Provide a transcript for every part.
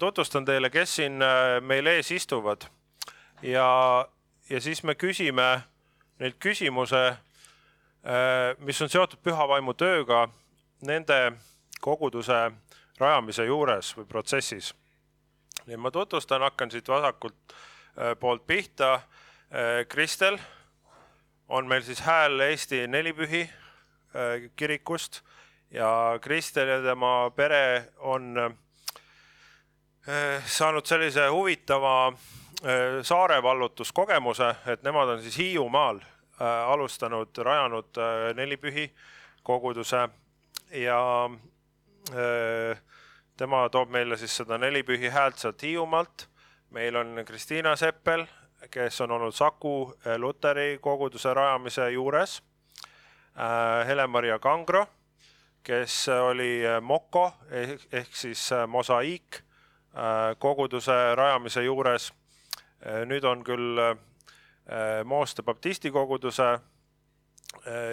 tutvustan teile, kes siin äh, meil ees istuvad ja, ja siis me küsime neilt küsimuse, äh, mis on seotud püha vaimu tööga nende koguduse rajamise juures või protsessis. nii ma tutvustan, hakkan siit vasakult äh, poolt pihta. Kristel on meil siis hääl Eesti Nelipühi kirikust ja Kristel ja tema pere on saanud sellise huvitava eh, saare vallutuskogemuse, et nemad on siis Hiiumaal eh, alustanud, rajanud nelipühi koguduse ja tema toob meile siis seda nelipühi häält sealt Hiiumaalt. meil on Kristiina Seppel, kes on olnud Saku luteri koguduse rajamise juures. Hele-Maria Kangro, kes oli Moko ehk, ehk siis mosaiik koguduse rajamise juures. Äh, nüüd on küll äh, Mooste baptisti koguduse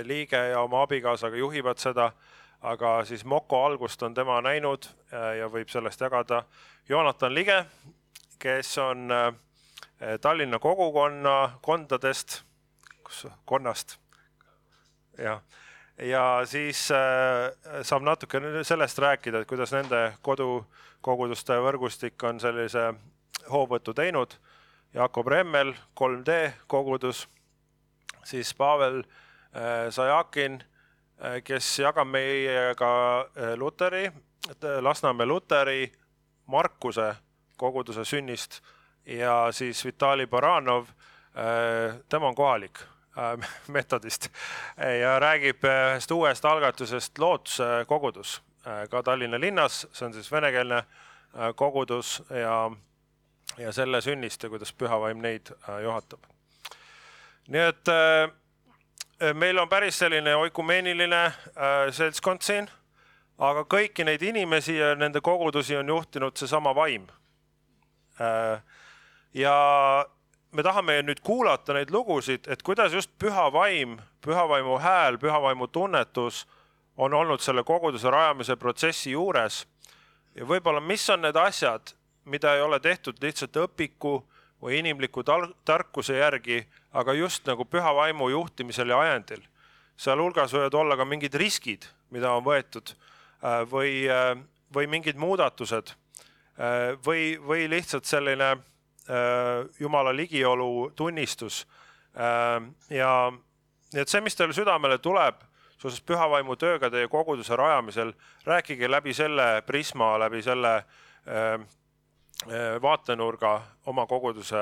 liige ja oma abikaasaga juhivad seda, aga siis Moko algust on tema näinud ja võib sellest jagada. Joonatan Lige, kes on Tallinna kogukonna kondadest, kus, konnast, jah ja siis äh, saab natuke sellest rääkida, et kuidas nende kodukoguduste võrgustik on sellise hoovõtu teinud. Jakob Remmel, 3D kogudus, siis Pavel äh, Sajakin, äh, kes jagab meiega luteri, Lasnamäe luteri Markuse koguduse sünnist. Ja siis Vitali Baranov, tema on kohalik meetodist ja räägib äh, ühest uuest algatusest Lootuse kogudus äh, ka Tallinna linnas, see on siis venekeelne kogudus ja, ja selle sünnist ja kuidas pühavaim neid juhatab. nii et meil on päris selline oikumeeniline seltskond siin, aga kõiki neid inimesi ja nende kogudusi on juhtinud seesama vaim. ja me tahame nüüd kuulata neid lugusid, et kuidas just püha vaim, pühavaimu hääl, pühavaimu tunnetus on olnud selle koguduse rajamise protsessi juures. ja võib-olla, mis on need asjad, mida ei ole tehtud lihtsalt õpiku või inimliku tarkuse järgi, aga just nagu püha vaimu juhtimisel ja ajendil. sealhulgas võivad olla ka mingid riskid, mida on võetud äh, või, äh, või mingid muudatused äh, või, või lihtsalt selline Jumala ligiolu tunnistus. Äh, ja nii et see, mis teile südamele tuleb seoses pühavaimu tööga teie koguduse rajamisel, rääkige läbi selle prisma, läbi selle äh, vaatenurga oma koguduse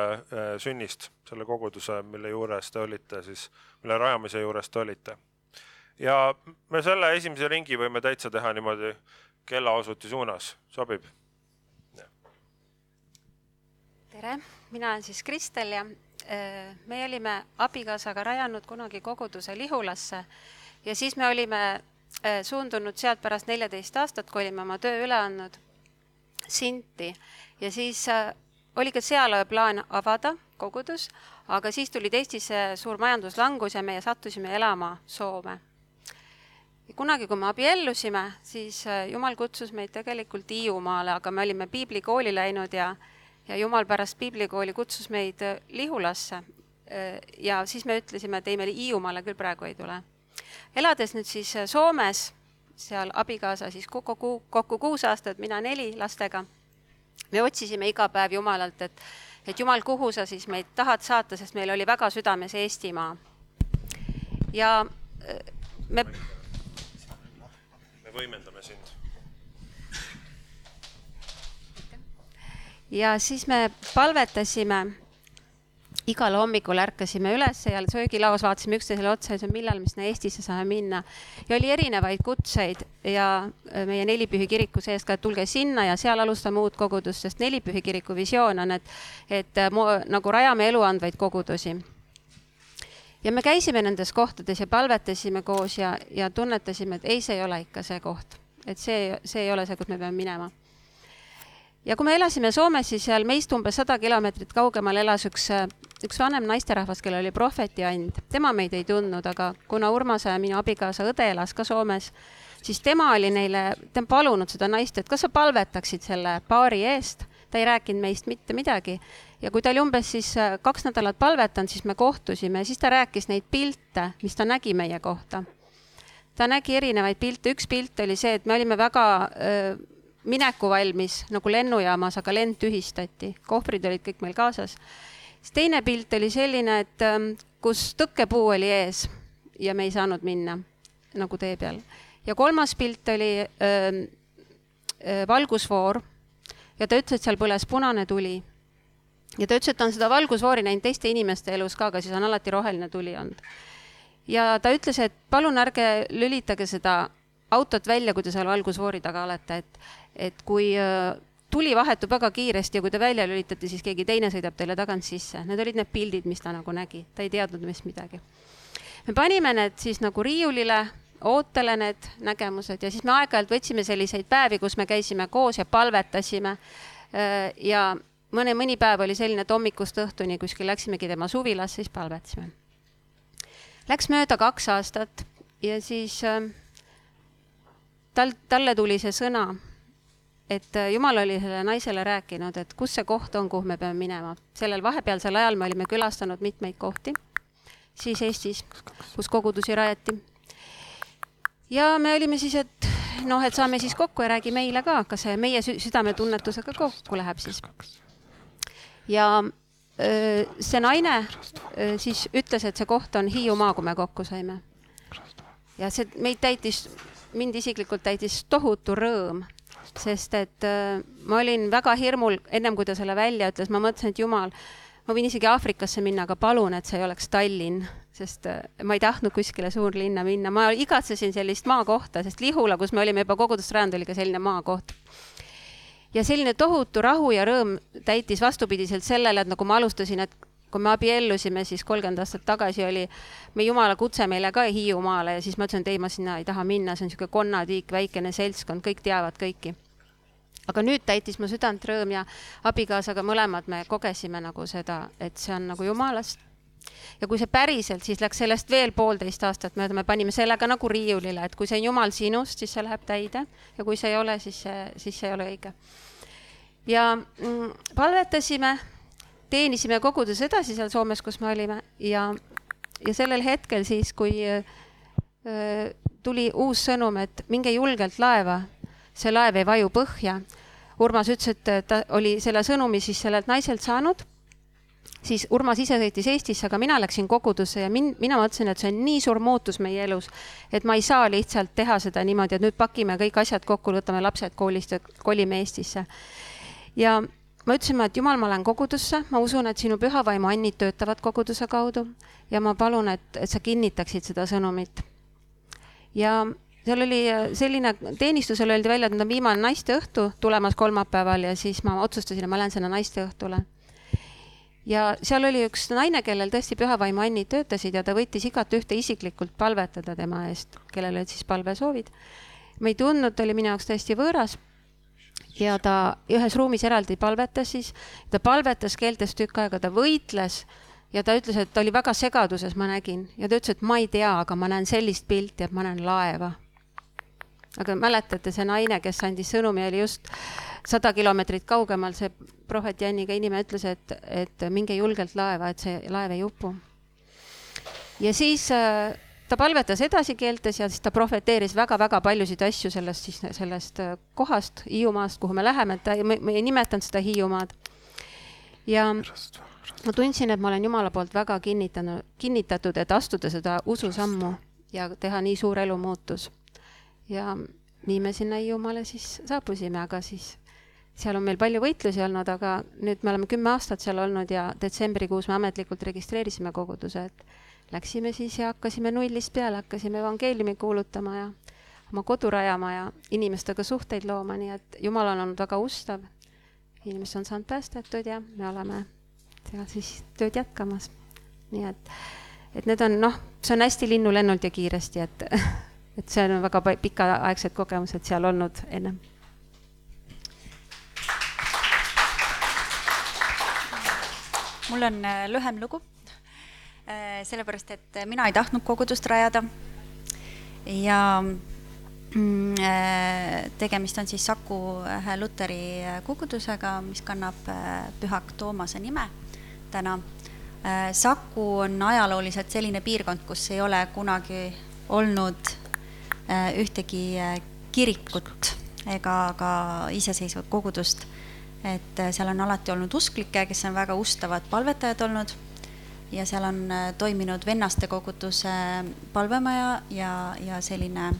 sünnist, selle koguduse, mille juures te olite siis, mille rajamise juures te olite. ja me selle esimese ringi võime täitsa teha niimoodi kellaosuti suunas, sobib tere, mina olen siis Kristel ja äh, me olime abikaasaga rajanud kunagi koguduse Lihulasse ja siis me olime äh, suundunud sealt pärast neljateist aastat, kui olime oma töö üle andnud Sinti ja siis äh, oli ka seal plaan avada kogudus, aga siis tuli Eestisse suur majanduslangus ja meie sattusime elama Soome. kunagi, kui me abiellusime, siis Jumal kutsus meid tegelikult Hiiumaale, aga me olime piiblikooli läinud ja ja jumal pärast piiblikooli kutsus meid äh, Lihulasse. Äh, ja siis me ütlesime, et ei, me Hiiumaale küll praegu ei tule. elades nüüd siis äh, Soomes, seal abikaasa siis kokku, kokku kuus aastat, mina neli lastega, me otsisime iga päev Jumalalt, et, et Jumal, kuhu sa siis meid tahad saata, sest meil oli väga südames Eestimaa. ja me. me võimendame sind ja siis me palvetasime igal hommikul ärkasime üles ja söögilaos vaatasime üksteisele otsa ja ütlesime, millal me sinna Eestisse saame minna. ja oli erinevaid kutseid ja äh, meie Nelipühi kiriku sees ka, et tulge sinna ja seal alustame uut kogudust, sest Nelipühi kiriku visioon on, et, et äh, nagu rajame eluandvaid kogudusi. ja me käisime nendes kohtades ja palvetasime koos ja, ja tunnetasime, et ei, see ei ole ikka see koht, et see, see ei ole see, kus me peame minema ja kui me elasime Soomes, siis seal meist umbes sada kilomeetrit kaugemal elas üks, üks vanem naisterahvas, kellel oli prohvetiand. tema meid ei tundnud, aga kuna Urmase, minu abikaasa õde elas ka Soomes, siis tema oli neile, ta on palunud seda naist, et kas sa palvetaksid selle paari eest, ta ei rääkinud meist mitte midagi. ja kui ta oli umbes siis äh, kaks nädalat palvetanud, siis me kohtusime ja siis ta rääkis neid pilte, mis ta nägi meie kohta. ta nägi erinevaid pilte, üks pilt oli see, et me olime väga öö, mineku valmis nagu lennujaamas, aga lend tühistati, kohvrid olid kõik meil kaasas. siis teine pilt oli selline, et öö, kus tõkkepuu oli ees ja me ei saanud minna nagu tee peal. ja kolmas pilt oli öö, öö, valgusfoor ja ta ütles, et seal põles punane tuli. ja ta ütles, et ta on seda valgusfoori näinud teiste inimeste elus ka, aga siis on alati roheline tuli olnud. ja ta ütles, et palun ärge lülitage seda autot välja, kui te seal valgusfoori taga olete, et, et kui tuli vahetub väga kiiresti ja kui te välja lülitate, siis keegi teine sõidab teile tagant sisse. Need olid need pildid, mis ta nagu nägi, ta ei teadnud meist midagi. me panime need siis nagu riiulile ootele need nägemused ja siis me aeg-ajalt võtsime selliseid päevi, kus me käisime koos ja palvetasime. ja mõne, mõni päev oli selline, et hommikust õhtuni kuskil läksimegi tema suvilasse, siis palvetasime. Läks mööda kaks aastat ja siis tal, talle tuli see sõna, et Jumal oli sellele naisele rääkinud, et kus see koht on, kuhu me peame minema. sellel vahepealsel ajal me olime külastanud mitmeid kohti siis Eestis, kus kogudusi rajati ja me olime siis, et noh, et saame siis kokku ja räägi meile ka, kas see meie südametunnetusega kokku läheb siis. ja öö, see naine öö, siis ütles, et see koht on Hiiumaa, kui me kokku saime. ja see meid täitis, mind isiklikult täitis tohutu rõõm, sest et öö, ma olin väga hirmul, ennem kui ta selle välja ütles, ma mõtlesin, et jumal, ma võin isegi Aafrikasse minna, aga palun, et see ei oleks Tallinn. Sest äh, ma ei tahtnud kuskile suurlinna minna, ma igatsesin sellist maakohta, sest Lihula, kus me olime juba kogudust rajanud, oli ka selline maakoht. ja selline tohutu rahu ja rõõm täitis vastupidiselt sellele, et nagu ma alustasin, et kui me abiellusime, siis kolmkümmend aastat tagasi oli meie jumala kutse meile ka Hiiumaale ja siis ma ütlesin, et ei, ma sinna ei taha minna, see on niisugune konnatiik, väikene seltskond, kõik teavad kõiki aga nüüd täitis mu südant rõõm ja abikaasaga mõlemad me kogesime nagu seda, et see on nagu jumalast ja kui see päriselt, siis läks sellest veel poolteist aastat mööda, me panime selle ka nagu riiulile, et kui see on jumal sinust, siis see läheb täide ja kui see ei ole, siis see, siis see ei ole õige. ja mm, palvetasime, teenisime kogudes edasi seal Soomes, kus me olime ja, ja sellel hetkel siis, kui äh, tuli uus sõnum, et minge julgelt laeva, see laev ei vaju põhja. Urmas ütles, et ta oli selle sõnumi siis sellelt naiselt saanud siis Urmas ise sõitis Eestisse, aga mina läksin kogudusse ja min-, mina mõtlesin, et see on nii suur muutus meie elus, et ma ei saa lihtsalt teha seda niimoodi, et nüüd pakime kõik asjad kokku, võtame lapsed koolist ja kolime Eestisse. ja ma ütlesin, et jumal, ma lähen kogudusse, ma usun, et sinu pühavaimu annid töötavad koguduse kaudu ja ma palun, et, et sa kinnitaksid seda sõnumit. ja seal oli selline, teenistusel öeldi välja, et nüüd on viimane naisteõhtu tulemas kolmapäeval ja siis ma otsustasin, et ma lähen sinna naisteõhtule ja seal oli üks naine, kellel tõesti pühavaimu annid töötasid ja ta võttis igat ühte isiklikult palvetada tema eest, kellel olid siis palvesoovid. ma ei tundnud, ta oli minu jaoks täiesti võõras. Ja ta ühes ruumis eraldi palvetas siis, ta palvetas keeltes tükk aega, ta võitles ja ta ütles, et ta oli väga segaduses, ma nägin, ja ta ütles, et ma ei tea, aga ma näen sellist pilti, et ma näen laeva. aga mäletate, see naine, kes andis sõnumi, oli just sada kilomeetrit kaugemal see prohvet Janniga inimene ütles, et, et minge julgelt laeva, et see laev ei upu. ja siis äh, ta palvetas edasi keeltes ja siis ta prohveteeris väga-väga paljusid asju sellest siis, sellest äh, kohast, Hiiumaast, kuhu me läheme, ta, me ei nimetanud seda Hiiumaad. ja ma tundsin, et ma olen Jumala poolt väga kinnitanud, kinnitatud, et astuda seda ususammu ja teha nii suur elumuutus. ja nii me sinna Hiiumaale siis saabusime, aga siis seal on meil palju võitlusi olnud, aga nüüd me oleme kümme aastat seal olnud ja detsembrikuus me ametlikult registreerisime koguduse, et läksime siis ja hakkasime nullist peale, hakkasime evangeeliumi kuulutama ja oma kodu rajama ja inimestega suhteid looma, nii et Jumal on olnud väga ustav. inimesed on saanud päästetud ja me oleme seal siis tööd jätkamas. nii et, et need on noh, see on hästi linnulennult ja kiiresti, et, et see on väga pikaaegsed kogemused seal olnud ennem mul on äh, lühem lugu, sellepärast et mina ei tahtnud kogudust rajada. ja Mm, äh, tegemist on siis Saku ühe luteri kogudusega, mis kannab Pühak Toomase nime täna. Saku on ajalooliselt selline piirkond, kus ei ole kunagi olnud ühtegi kirikut ega ka iseseisvat kogudust. et seal on alati olnud usklikke, kes on väga ustavad palvetajad olnud ja seal on toiminud vennaste koguduse palvemaja ja, ja selline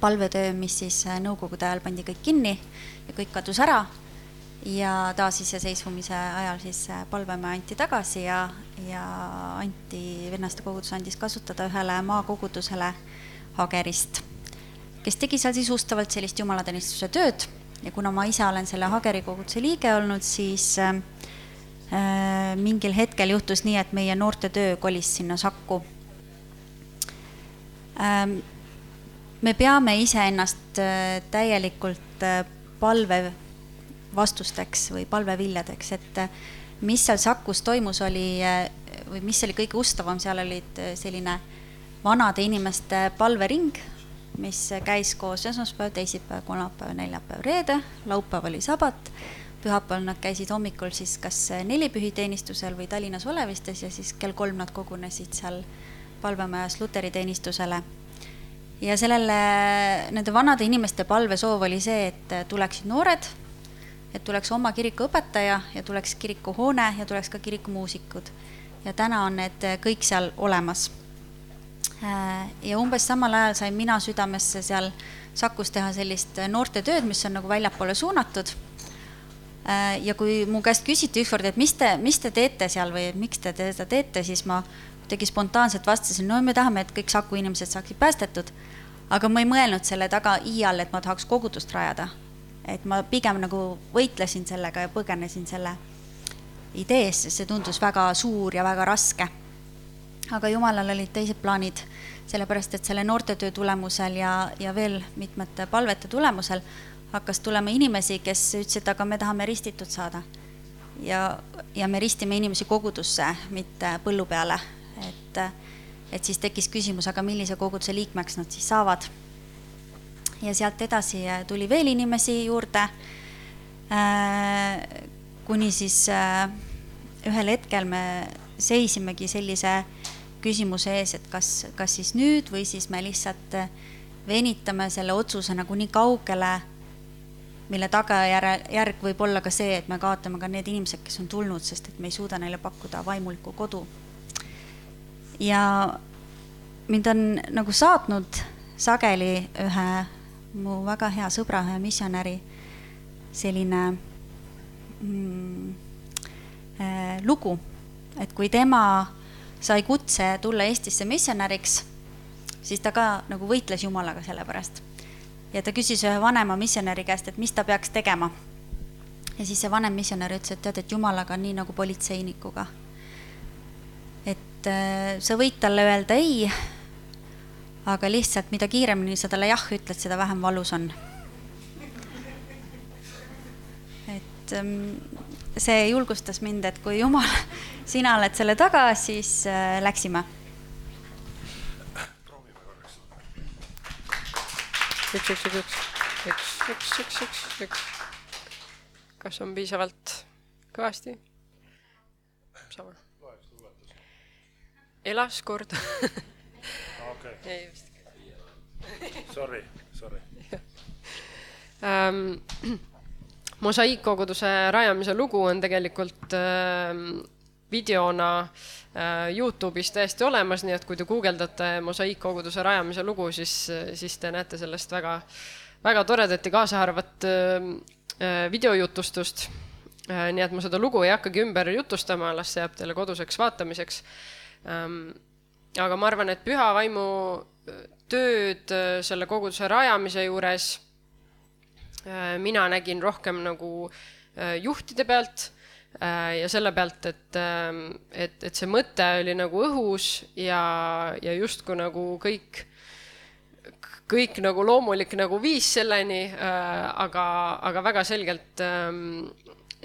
palvetöö, mis siis nõukogude ajal pandi kõik kinni ja kõik kadus ära ja taasiseseisvumise ajal siis palvemaja anti tagasi ja, ja anti, vennaste kogudus andis kasutada ühele maakogudusele Hagerist kes tegi seal sisustavalt sellist jumalateenistuse tööd. Ja kuna ma ise olen selle Hageri koguduse liige olnud, siis äh, äh, mingil hetkel juhtus nii, et meie noortetöö kolis sinna Sakku ähm,. me peame iseennast äh, täielikult äh, palve vastusteks või palveviljadeks, et äh, mis seal Sakus toimus, oli äh, või mis oli kõige ustavam, seal olid selline vanade inimeste palvering mis käis koos esmaspäev, teisipäev, kolmapäev, neljapäev, reede, laupäev oli sabat, pühapäeval nad käisid hommikul siis kas nelipühiteenistusel või Tallinnas Olevistes ja siis kell kolm nad kogunesid seal palvemajas luteri teenistusele. ja sellele, nende vanade inimeste palvesoov oli see, et tuleksid noored, et tuleks oma kirikuõpetaja ja tuleks kirikuhoone ja tuleks ka kirikumuusikud. ja täna on need kõik seal olemas ja umbes samal ajal sain mina südamesse seal Sakus teha sellist noortetööd, mis on nagu väljapoole suunatud. Äh, ja kui mu käest küsiti ükskord, et mis te, mis te teete seal või miks te seda teete, siis ma kuidagi spontaanselt vastasin, no me tahame, et kõik Saku inimesed saaksid päästetud. aga ma ei mõelnud selle taga iial, et ma tahaks kogudust rajada. et ma pigem nagu võitlesin sellega ja põgenesin selle idee eest, sest see tundus väga suur ja väga raske aga jumalal olid teised plaanid, sellepärast et selle noortetöö tulemusel ja, ja veel mitmete palvete tulemusel hakkas tulema inimesi, kes ütlesid, aga me tahame ristitud saada. ja, ja me ristime inimesi kogudusse, mitte põllu peale, et, et siis tekkis küsimus, aga millise koguduse liikmeks nad siis saavad. ja sealt edasi tuli veel inimesi juurde äh,. kuni siis äh, ühel hetkel me seisimegi sellise küsimuse ees, et kas, kas siis nüüd või siis me lihtsalt äh, venitame selle otsuse nagu nii kaugele, mille tagajärg, järg võib olla ka see, et me kaotame ka need inimesed, kes on tulnud, sest et me ei suuda neile pakkuda vaimulikku kodu. ja mind on nagu saatnud sageli ühe mu väga hea sõbra, ühe missionäri selline mm, äh, lugu, et kui tema sai kutse tulla Eestisse missionäriks, siis ta ka nagu võitles Jumalaga selle pärast. Ja ta küsis ühe vanema missionäri käest, et mis ta peaks tegema. ja siis see vanem missionär ütles, et tead, et Jumalaga on nii nagu politseinikuga. et äh, sa võid talle öelda ei, aga lihtsalt mida kiiremini sa talle jah ütled, seda vähem valus on. et ähm, see julgustas mind, et kui Jumal, sina oled selle taga, siis äh, läksime. üks, üks, üks, üks, üks, üks, üks, üks. kas on piisavalt kõvasti? sama. elas kord okay.. ei vist. Sorry, sorry ähm, mosaiikkoguduse rajamise lugu on tegelikult äh, videona äh, Youtube'is täiesti olemas, nii et kui te guugeldate mosaiikkoguduse rajamise lugu, siis, siis te näete sellest väga, väga toredat ja kaasaarvat äh, äh, videojutustust äh,. nii et ma seda lugu ei hakkagi ümber jutustama, las see jääb teile koduseks vaatamiseks ähm,. aga ma arvan, et püha vaimu äh, tööd äh, selle koguduse rajamise juures Äh, mina nägin rohkem nagu äh, juhtide pealt äh, ja selle pealt, et, ähm, et, et see mõte oli nagu õhus ja, ja justkui nagu kõik, kõik nagu loomulik nagu viis selleni, aga, aga väga selgelt ähm,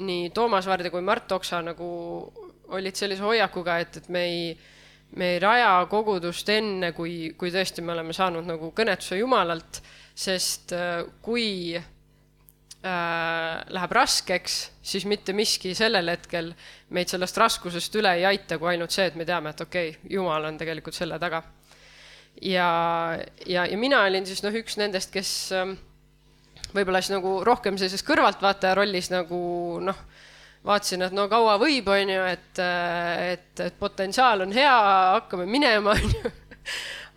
nii Toomas Varde kui Mart Oksa nagu olid sellise hoiakuga, et, et me ei, me ei raja kogudust enne, kui, kui tõesti me oleme saanud nagu kõnetuse Jumalalt, sest äh, kui äh, läheb raskeks, siis mitte miski sellel hetkel meid sellest raskusest üle ei aita, kui ainult see, et me teame, et okei okay,, Jumal on tegelikult selle taga. ja, ja, ja mina olin siis noh, üks nendest, kes äh, võib-olla siis nagu rohkem sellises kõrvaltvaataja rollis nagu noh, vaatasin, et no kaua võib, on ju, et, et, et potentsiaal on hea, hakkame minema, on ju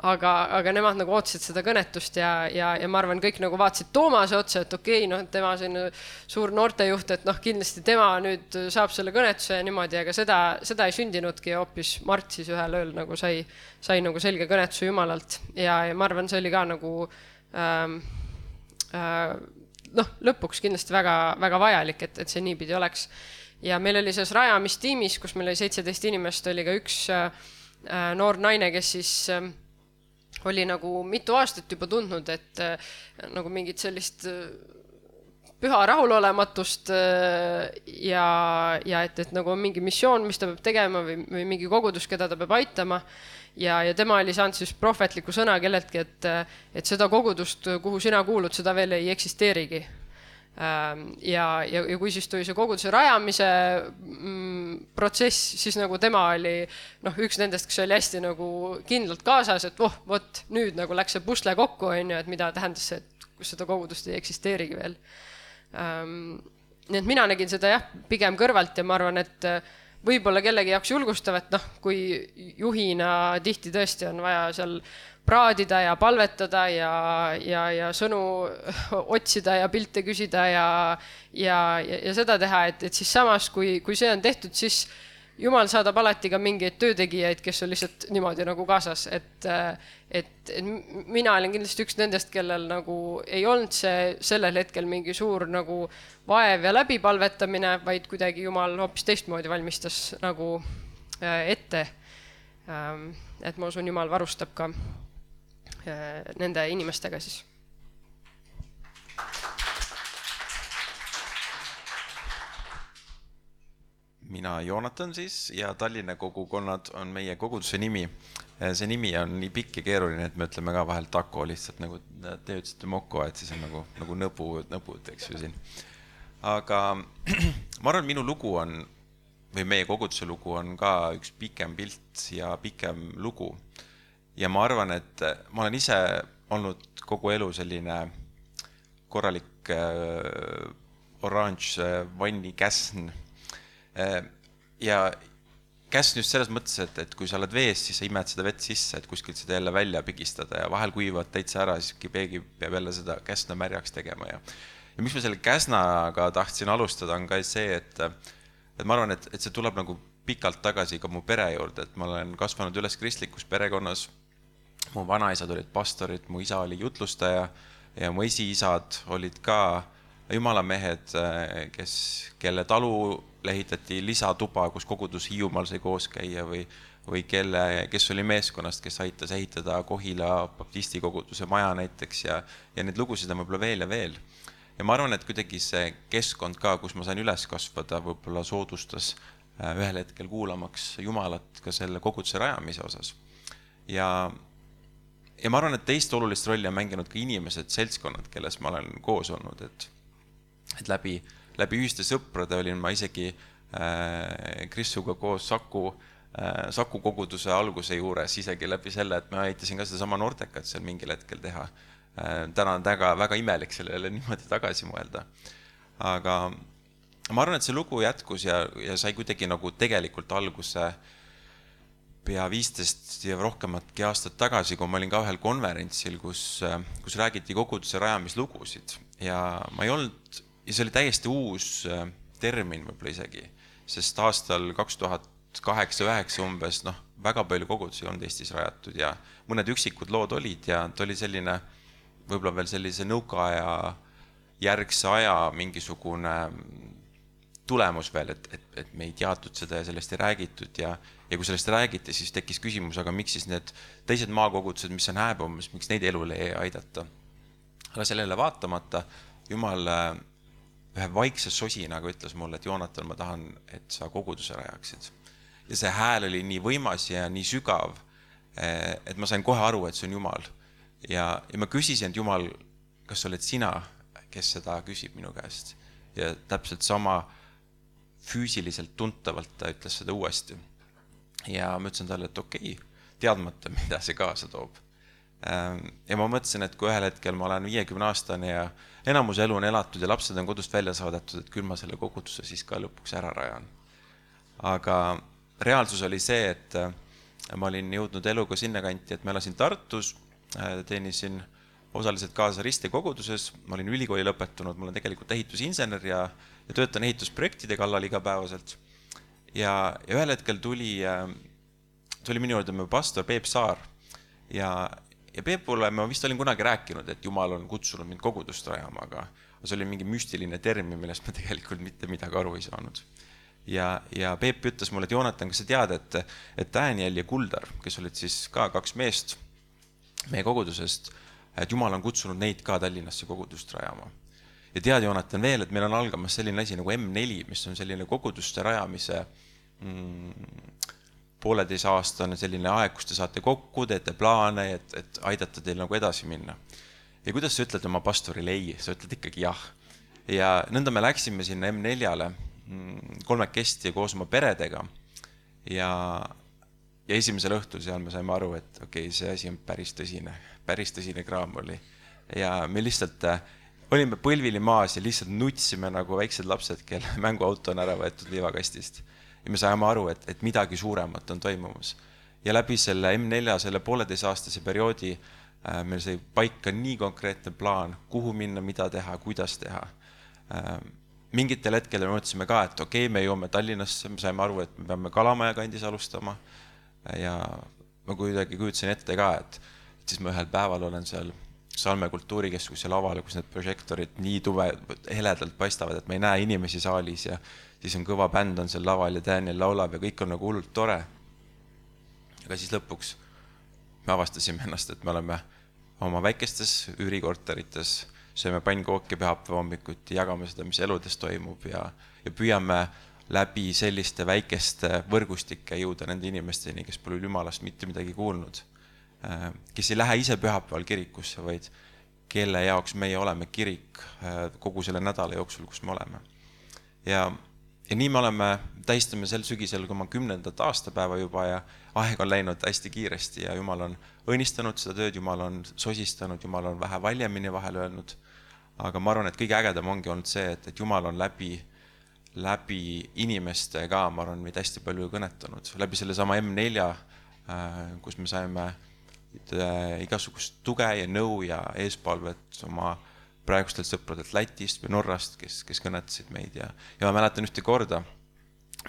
aga, aga nemad nagu ootasid seda kõnetust ja, ja, ja ma arvan, kõik nagu vaatasid Toomase otsa, et okei okay,, noh, tema selline suur noortejuht, et noh, kindlasti tema nüüd saab selle kõnetuse ja niimoodi, aga seda, seda ei sündinudki ja hoopis Mart siis ühel ööl nagu sai, sai nagu selge kõnetuse Jumalalt ja, ja ma arvan, see oli ka nagu ähm, äh, noh, lõpuks kindlasti väga-väga vajalik, et, et see niipidi oleks. ja meil oli selles rajamistiimis, kus meil oli seitseteist inimest, oli ka üks äh, noor naine, kes siis äh, oli nagu mitu aastat juba tundnud, et äh, nagu mingit sellist äh, püha rahulolematust äh, ja, ja et, et nagu on mingi missioon, mis ta peab tegema või, või mingi kogudus, keda ta peab aitama. ja, ja tema oli saanud siis prohvetliku sõna kelleltki, et, et seda kogudust, kuhu sina kuulud, seda veel ei eksisteerigi ja, ja, ja kui siis tuli see koguduse rajamise mm, protsess, siis nagu tema oli noh, üks nendest, kes oli hästi nagu kindlalt kaasas, et voh, vot nüüd nagu läks see pusle kokku, on ju, et mida tähendas see, et kus seda kogudust ei eksisteerigi veel ähm,. nii et mina nägin seda jah, pigem kõrvalt ja ma arvan, et võib-olla kellegi jaoks julgustav, et noh, kui juhina tihti tõesti on vaja seal praadida ja palvetada ja, ja, ja sõnu otsida ja pilte küsida ja, ja, ja, ja seda teha, et, et siis samas, kui, kui see on tehtud, siis jumal saadab alati ka mingeid töötegijaid, kes on lihtsalt niimoodi nagu kaasas, et, et, mina olen kindlasti üks nendest, kellel nagu ei olnud see sellel hetkel mingi suur nagu vaev ja läbipalvetamine, vaid kuidagi jumal hoopis teistmoodi valmistas nagu äh, ette. Ähm, et ma usun, jumal varustab ka Äh, nende inimestega siis. Mina Joonatan siis ja Tallinna kogukonnad on meie koguduse nimi. See nimi on nii pikk ja keeruline, et me ütleme ka vahel Taco lihtsalt nagu te ütlesite Moko, et siis on nagu, nagu nõbu, nõbud, eks ju siin. aga ma arvan, minu lugu on või meie koguduse lugu on ka üks pikem pilt ja pikem lugu ja ma arvan, et ma olen ise olnud kogu elu selline korralik äh, oranž äh, vannikäsn. Ja käsn just selles mõttes, et, et kui sa oled vees, siis sa imed seda vett sisse, et kuskilt seda jälle välja pigistada ja vahel kuivad täitsa ära, siis keegi peab jälle seda käsna märjaks tegema ja ja miks ma selle käsnaga tahtsin alustada, on ka see, et et ma arvan, et, et see tuleb nagu pikalt tagasi ka mu pere juurde, et ma olen kasvanud üles kristlikus perekonnas. Mu vanaisad olid pastorid, mu isa oli jutlustaja ja mu esiisad olid ka jumalamehed, kes, kelle talule ehitati lisatuba, kus kogudus Hiiumaal sai koos käia või, või kelle, kes oli meeskonnast, kes aitas ehitada Kohila baptisti koguduse maja näiteks ja, ja neid lugusid on võib-olla veel ja veel. ja ma arvan, et kuidagi see keskkond ka, kus ma sain üles kasvada, võib-olla soodustas äh, ühel hetkel kuulamaks Jumalat ka selle koguduse rajamise osas. ja ja ma arvan, et teist olulist rolli on mänginud ka inimesed, seltskonnad, kelles ma olen koos olnud, et, et läbi, läbi ühiste sõprade olin ma isegi äh, Krissuga koos Saku äh,, Saku koguduse alguse juures, isegi läbi selle, et ma aitasin ka sedasama Nortekat seal mingil hetkel teha äh,. täna on väga, väga imelik sellele niimoodi tagasi mõelda. aga ma arvan, et see lugu jätkus ja, ja sai kuidagi nagu tegelikult alguse äh, pea viisteist ja rohkematki aastat tagasi, kui ma olin ka ühel konverentsil, kus, kus räägiti koguduse rajamislugusid ja ma ei olnud, ja see oli täiesti uus äh, termin võib-olla isegi, sest aastal kaks tuhat kaheksa, üheksa umbes, noh, väga palju kogudusi ei olnud Eestis rajatud ja mõned üksikud lood olid ja ta oli selline, võib-olla veel sellise nõukaaja järgse aja mingisugune tulemus veel, et, et, et me ei teatud seda ja sellest ei räägitud ja, ja kui sellest räägiti, siis tekkis küsimus, aga miks siis need teised maakogudused, mis on hääbumas, miks neid elule ei aidata? aga sellele vaatamata Jumal äh, ühe vaikse sosinaga ütles mulle, et Joonatan, ma tahan, et sa koguduse rajaksid. ja see hääl oli nii võimas ja nii sügav, et ma sain kohe aru, et see on Jumal. ja, ja ma küsisin, et Jumal, kas oled sina, kes seda küsib minu käest ja täpselt sama füüsiliselt tuntavalt ta ütles seda uuesti. ja ma ütlesin talle, et okei okay,, teadmata, mida see kaasa toob. ja ma mõtlesin, et kui ühel hetkel ma olen viiekümne aastane ja enamus elu on elatud ja lapsed on kodust välja saadetud, et küll ma selle koguduse siis ka lõpuks ära rajan. aga reaalsus oli see, et ma olin jõudnud eluga sinnakanti, et ma elasin Tartus, teenisin osaliselt kaasa Risti koguduses, ma olin ülikooli lõpetanud, ma olen tegelikult ehitusinsener ja, ja töötan ehitusprojektide kallal igapäevaselt. ja, ja ühel hetkel tuli, tuli minu juurde mu pastor Peep Saar ja, ja Peepule ma vist olin kunagi rääkinud, et Jumal on kutsunud mind kogudust rajama, aga see oli mingi müstiline termin, millest ma tegelikult mitte midagi aru ei saanud. ja, ja Peep ütles mulle, et Joonatan, kas sa tead, et, et Daniel ja Kuldar, kes olid siis ka kaks meest meie kogudusest et Jumal on kutsunud neid ka Tallinnasse kogudust rajama. ja tead, Joonatan, veel, et meil on algamas selline asi nagu M4, mis on selline koguduste rajamise mm, pooleteiseaastane selline aeg, kus te saate kokku, teete plaane, et, et aidata teil nagu edasi minna. ja kuidas sa ütled oma pastorile ei, sa ütled ikkagi jah. ja nõnda me läksime sinna M4-le mm, kolmekesti koos oma peredega ja, ja esimesel õhtul seal me saime aru, et okei okay,, see asi on päris tõsine päris tõsine kraam oli. ja me lihtsalt äh, olime põlvili maas ja lihtsalt nutsime nagu väiksed lapsed, kelle mänguauto on ära võetud liivakastist. Ja me saime aru, et, et midagi suuremat on toimumas. ja läbi selle M4 selle pooleteiseaastase perioodi äh, meil sai paika nii konkreetne plaan, kuhu minna, mida teha, kuidas teha äh,. mingitel hetkedel me mõtlesime ka, et okei okay,, me jõuame Tallinnasse, me saime aru, et me peame Kalamaja kandis alustama. ja ma kuidagi kujutasin ette ka, et siis ma ühel päeval olen seal Salme kultuurikeskuse laval, kus need prožektorid nii tume, heledalt paistavad, et ma ei näe inimesi saalis ja siis on kõva bänd on seal laval ja Daniel laulab ja kõik on nagu hullult tore. aga siis lõpuks me avastasime ennast, et me oleme oma väikestes üürikorterites, sööme pannkooki pühapäeva hommikuti, jagame seda, mis eludes toimub ja, ja püüame läbi selliste väikeste võrgustike jõuda nende inimesteni, kes pole Jumalast mitte midagi kuulnud Äh, kes ei lähe ise pühapäeval kirikusse, vaid kelle jaoks meie oleme kirik äh, kogu selle nädala jooksul, kus me oleme. ja, ja nii me oleme, tähistame sel sügisel oma kümnendat aastapäeva juba ja aeg on läinud hästi kiiresti ja Jumal on õnnistanud seda tööd, Jumal on sosistanud, Jumal on vähe valjemini vahel öelnud. aga ma arvan, et kõige ägedam ongi olnud see, et, et Jumal on läbi, läbi inimeste ka, ma arvan, meid hästi palju kõnetanud, läbi sellesama M4, äh, kus me saime Äh, igasugust tuge ja nõu ja eespalvet oma praegustelt sõpradelt Lätist või Norrast, kes, kes kõnetasid meid ja, ja ma mäletan ühte korda,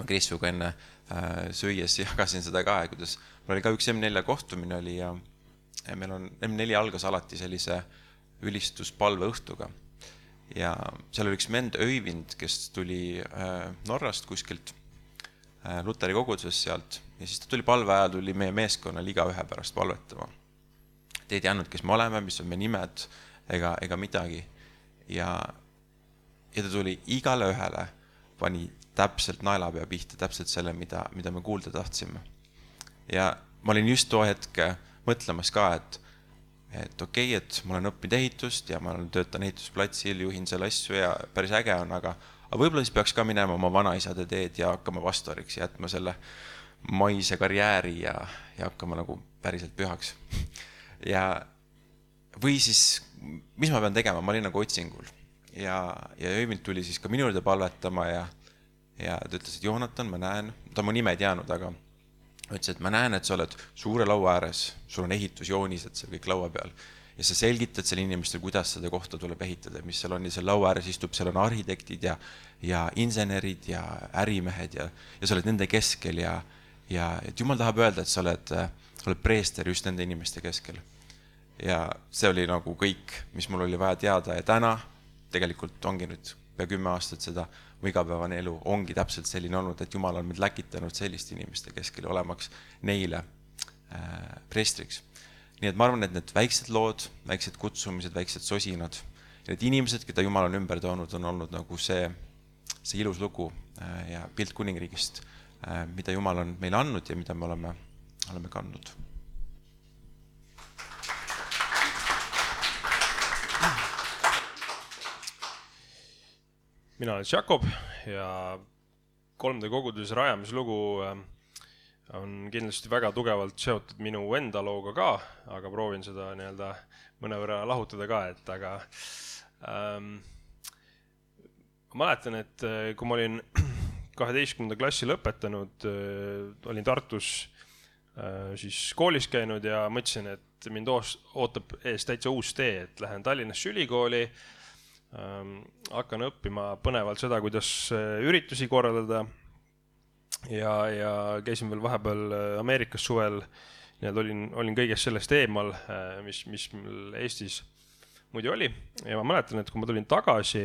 Kristuga enne äh, süües jagasin seda ka, kuidas mul oli ka üks M4 kohtumine oli ja, ja meil on, M4 algas alati sellise ülistuspalve õhtuga. ja seal oli üks vend, Öivind, kes tuli äh, Norrast kuskilt äh, Luteri kogudusest sealt ja siis ta tuli palve ajal, tuli meie meeskonnal igaühe pärast palvetama. Te ei teadnud, kes me oleme, mis on meie nimed ega, ega midagi. ja, ja ta tuli igale ühele, pani täpselt naelapea pihta, täpselt selle, mida, mida me kuulda tahtsime. ja ma olin just too hetk mõtlemas ka, et, et okei okay,, et ma olen õppinud ehitust ja ma töötan ehitusplatsil, juhin seal asju ja päris äge on, aga, aga võib-olla siis peaks ka minema oma vanaisade teed ja hakkama pastoriks, jätma selle maise karjääri ja, ja hakkama nagu päriselt pühaks. ja, või siis, mis ma pean tegema, ma olin nagu otsingul. Ja, ja Öövind tuli siis ka minu juurde palvetama ja, ja ta ütles, et Joonatan, ma näen, ta mu nime teadnud, aga ütles, et ma näen, et sa oled suure laua ääres, sul on ehitusjoonised seal kõik laua peal. Ja sa selgitad seal inimestele, kuidas seda kohta tuleb ehitada, mis seal on. Ja seal laua ääres istub, seal on arhitektid ja, ja insenerid ja ärimehed ja, ja sa oled nende keskel ja, ja et jumal tahab öelda, et sa oled, oled preester just nende inimeste keskel. Ja see oli nagu kõik, mis mul oli vaja teada ja täna tegelikult ongi nüüd pea kümme aastat seda, mu igapäevane elu ongi täpselt selline olnud, et jumal on mind läkitanud selliste inimeste keskel olemaks neile äh, preestriks. nii et ma arvan, et need väiksed lood, väiksed kutsumised, väiksed sosinad, need inimesed, keda jumal on ümber toonud, on olnud nagu see, see ilus lugu äh, ja pilt kuningriigist mida Jumal on meile andnud ja mida me oleme, oleme kandnud. Mina olen Jakob ja 3D koguduse rajamislugu äh, on kindlasti väga tugevalt seotud minu enda looga ka, aga proovin seda nii-öelda mõnevõrra lahutada ka, et aga ähm, ma mäletan, et äh, kui ma olin kaheteistkümnenda klassi lõpetanud, äh, olin Tartus äh, siis koolis käinud ja mõtlesin, et mind oos, ootab ees täitsa uus tee, et lähen Tallinnasse ülikooli ähm,. Hakkan õppima põnevalt seda, kuidas üritusi korraldada. Ja, ja käisin veel vahepeal Ameerikas suvel, nii-öelda olin, olin kõigest sellest eemal, mis, mis mul Eestis muidu oli. Ja ma mäletan, et kui ma tulin tagasi,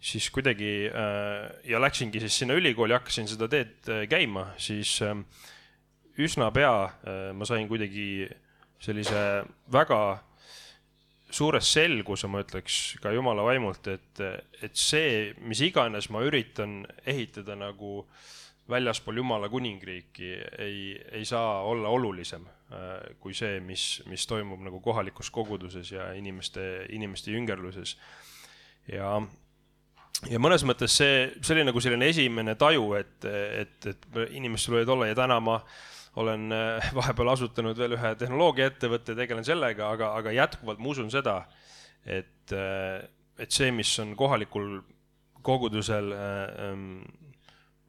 siis kuidagi ja läksingi siis sinna ülikooli, hakkasin seda teed käima, siis üsna pea ma sain kuidagi sellise väga suure selguse, ma ütleks ka jumala vaimult, et, et see, mis iganes ma üritan ehitada nagu väljaspool Jumala kuningriiki, ei, ei saa olla olulisem äh, kui see, mis, mis toimub nagu kohalikus koguduses ja inimeste, inimeste jüngerluses. ja ja mõnes mõttes see, see oli nagu selline esimene taju, et, et, et inimestel võivad olla ja täna ma olen äh, vahepeal asutanud veel ühe tehnoloogiaettevõtte, tegelen sellega, aga, aga jätkuvalt ma usun seda, et, äh, et see, mis on kohalikul kogudusel ähm,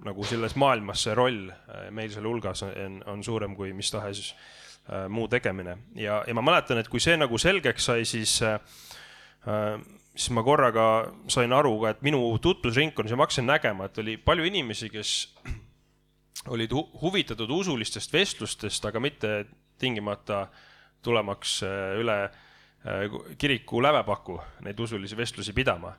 nagu selles maailmas see roll äh, meil selle hulgas on, on suurem kui mis tahes äh, muu tegemine. Ja, ja ma mäletan, et kui see nagu selgeks sai, siis äh, siis ma korraga sain aru ka, et minu tutvusringkonnas ja ma hakkasin nägema, et oli palju inimesi, kes olid hu huvitatud usulistest vestlustest, aga mitte tingimata tulemaks äh, üle äh, kiriku lävepaku neid usulisi vestlusi pidama.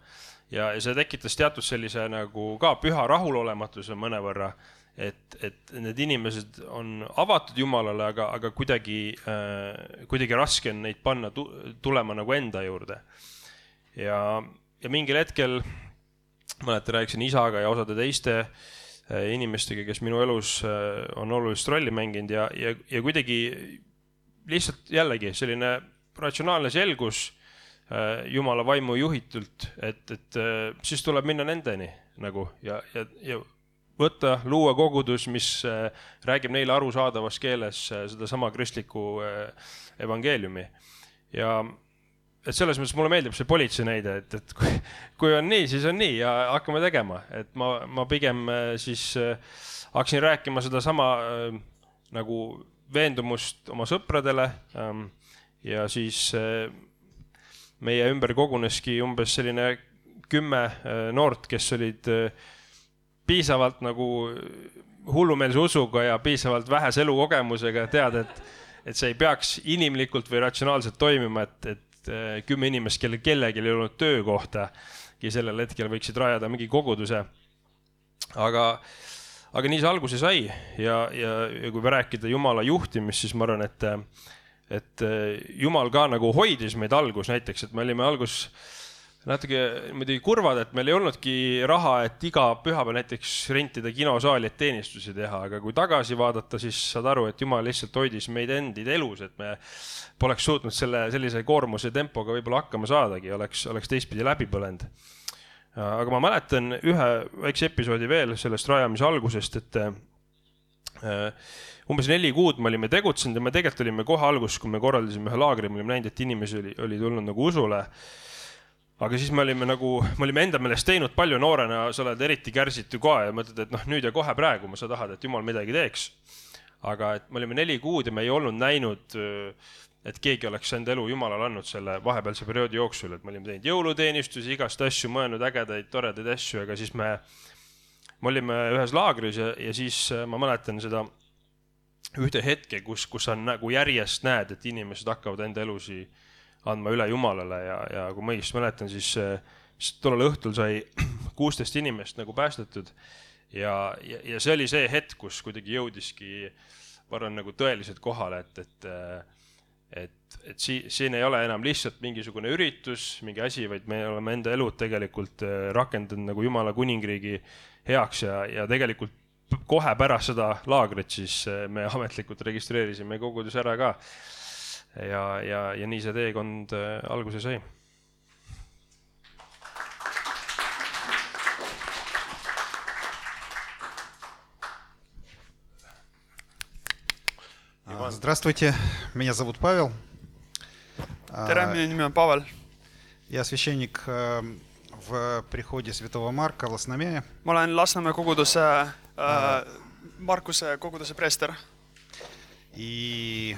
ja, ja see tekitas teatud sellise nagu ka püha rahulolematuse mõnevõrra, et, et need inimesed on avatud Jumalale, aga, aga kuidagi äh,, kuidagi raske on neid panna tu tulema nagu enda juurde ja, ja mingil hetkel mäletan, rääkisin isaga ja osade teiste äh, inimestega, kes minu elus äh, on olulist rolli mänginud ja, ja, ja kuidagi lihtsalt jällegi selline ratsionaalne selgus äh, Jumala vaimu juhitult, et, et siis tuleb minna nendeni nagu ja, ja, ja võtta, luua kogudus, mis räägib neile arusaadavas keeles sedasama kristlikku evangeeliumi. Ja et selles mõttes mulle meeldib see politsei näide, et, et kui, kui on nii, siis on nii ja hakkame tegema, et ma, ma pigem äh, siis äh, hakkasin rääkima sedasama äh, nagu veendumust oma sõpradele ähm,. ja siis äh, meie ümber koguneski umbes selline kümme äh, noort, kes olid äh, piisavalt nagu hullumeelse usuga ja piisavalt vähese elukogemusega, tead, et, et see ei peaks inimlikult või ratsionaalselt toimima, et, et et eh, kümme inimest, kellel kellelgi ei olnud töökohtagi sellel hetkel, võiksid rajada mingi koguduse. aga, aga nii see alguse sai ja, ja, ja kui rääkida Jumala juhtimist, siis ma arvan, et, et Jumal ka nagu hoidis meid algus näiteks, et me olime algus natuke muidugi kurvad, et meil ei olnudki raha, et iga pühapäev näiteks rentida kinosaali, et teenistusi teha, aga kui tagasi vaadata, siis saad aru, et jumal lihtsalt hoidis meid endid elus, et me poleks suutnud selle sellise koormuse tempoga võib-olla hakkama saadagi, oleks, oleks teistpidi läbi põlenud. aga ma mäletan ühe väikse episoodi veel sellest rajamise algusest, et äh, umbes neli kuud me olime tegutsenud ja me tegelikult olime kohe alguses, kui me korraldasime ühe laagri, me olime näinud, et inimesi oli, oli tulnud nagu usule aga siis me olime nagu, me olime enda meelest teinud palju noorena, sa oled eriti kärsitu ka ja mõtled, et noh, nüüd ja kohe praegu sa tahad, et jumal midagi teeks. aga et me olime neli kuud ja me ei olnud näinud, et keegi oleks enda elu jumalale andnud selle vahepealse perioodi jooksul, et me olime teinud jõuluteenistusi, igast asju, mõelnud ägedaid, toredaid asju, aga siis me, me olime ühes laagris ja, ja siis ma mäletan seda ühte hetke, kus, kus sa nagu järjest näed, et inimesed hakkavad enda elusi andma üle Jumalale ja, ja kui ma õigesti mäletan, siis, siis tollel õhtul sai kuusteist inimest nagu päästetud. ja, ja, ja see oli see hetk, kus kuidagi jõudiski, ma arvan, nagu tõeliselt kohale, et, et et, et siin, siin ei ole enam lihtsalt mingisugune üritus, mingi asi, vaid me oleme enda elud tegelikult rakendanud nagu Jumala kuningriigi heaks ja, ja tegelikult kohe pärast seda laagrit siis me ametlikult registreerisime koguduse ära ka ja, ja, ja nii see teekond äh, alguse sai А, Здравствуйте, меня зовут Павел. А, tere , minu nimi on Pavel , Я священник э, в приходе Святого Марка в Лосномяне. ma olen Lasnamäe koguduse äh, , Markuse koguduse preester И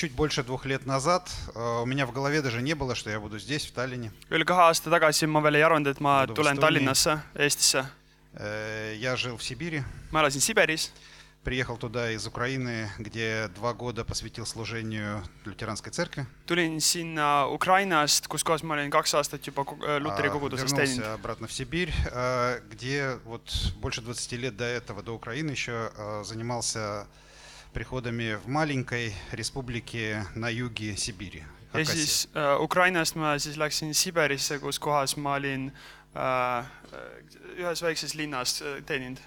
чуть больше двух лет назад э, у меня в голове даже не было, что я буду здесь, в Таллине. üle kahe aasta tagasi ma veel ei arvanud, et ma Kodu tulen. Tallinnasse, Eestisse. Э, Я жил в Сибири, ma elasin Siberis, приехал туда из Украины, где два года посвятил служению лютеранской церкви. tulin sinna Ukrainast, kus kohas ma olin kaks aastat juba äh, Luteri А, koguduses teeninud. Вернулся обратно в Сибирь, э, где вот больше 20 лет до этого, до Украины еще э, занимался приходами в маленькой республике на юге Сибири. ja siis äh, Ukrainast ma siis läksin Siberisse, kus kohas ma olin äh, ühes väikses linnas äh, teeninud.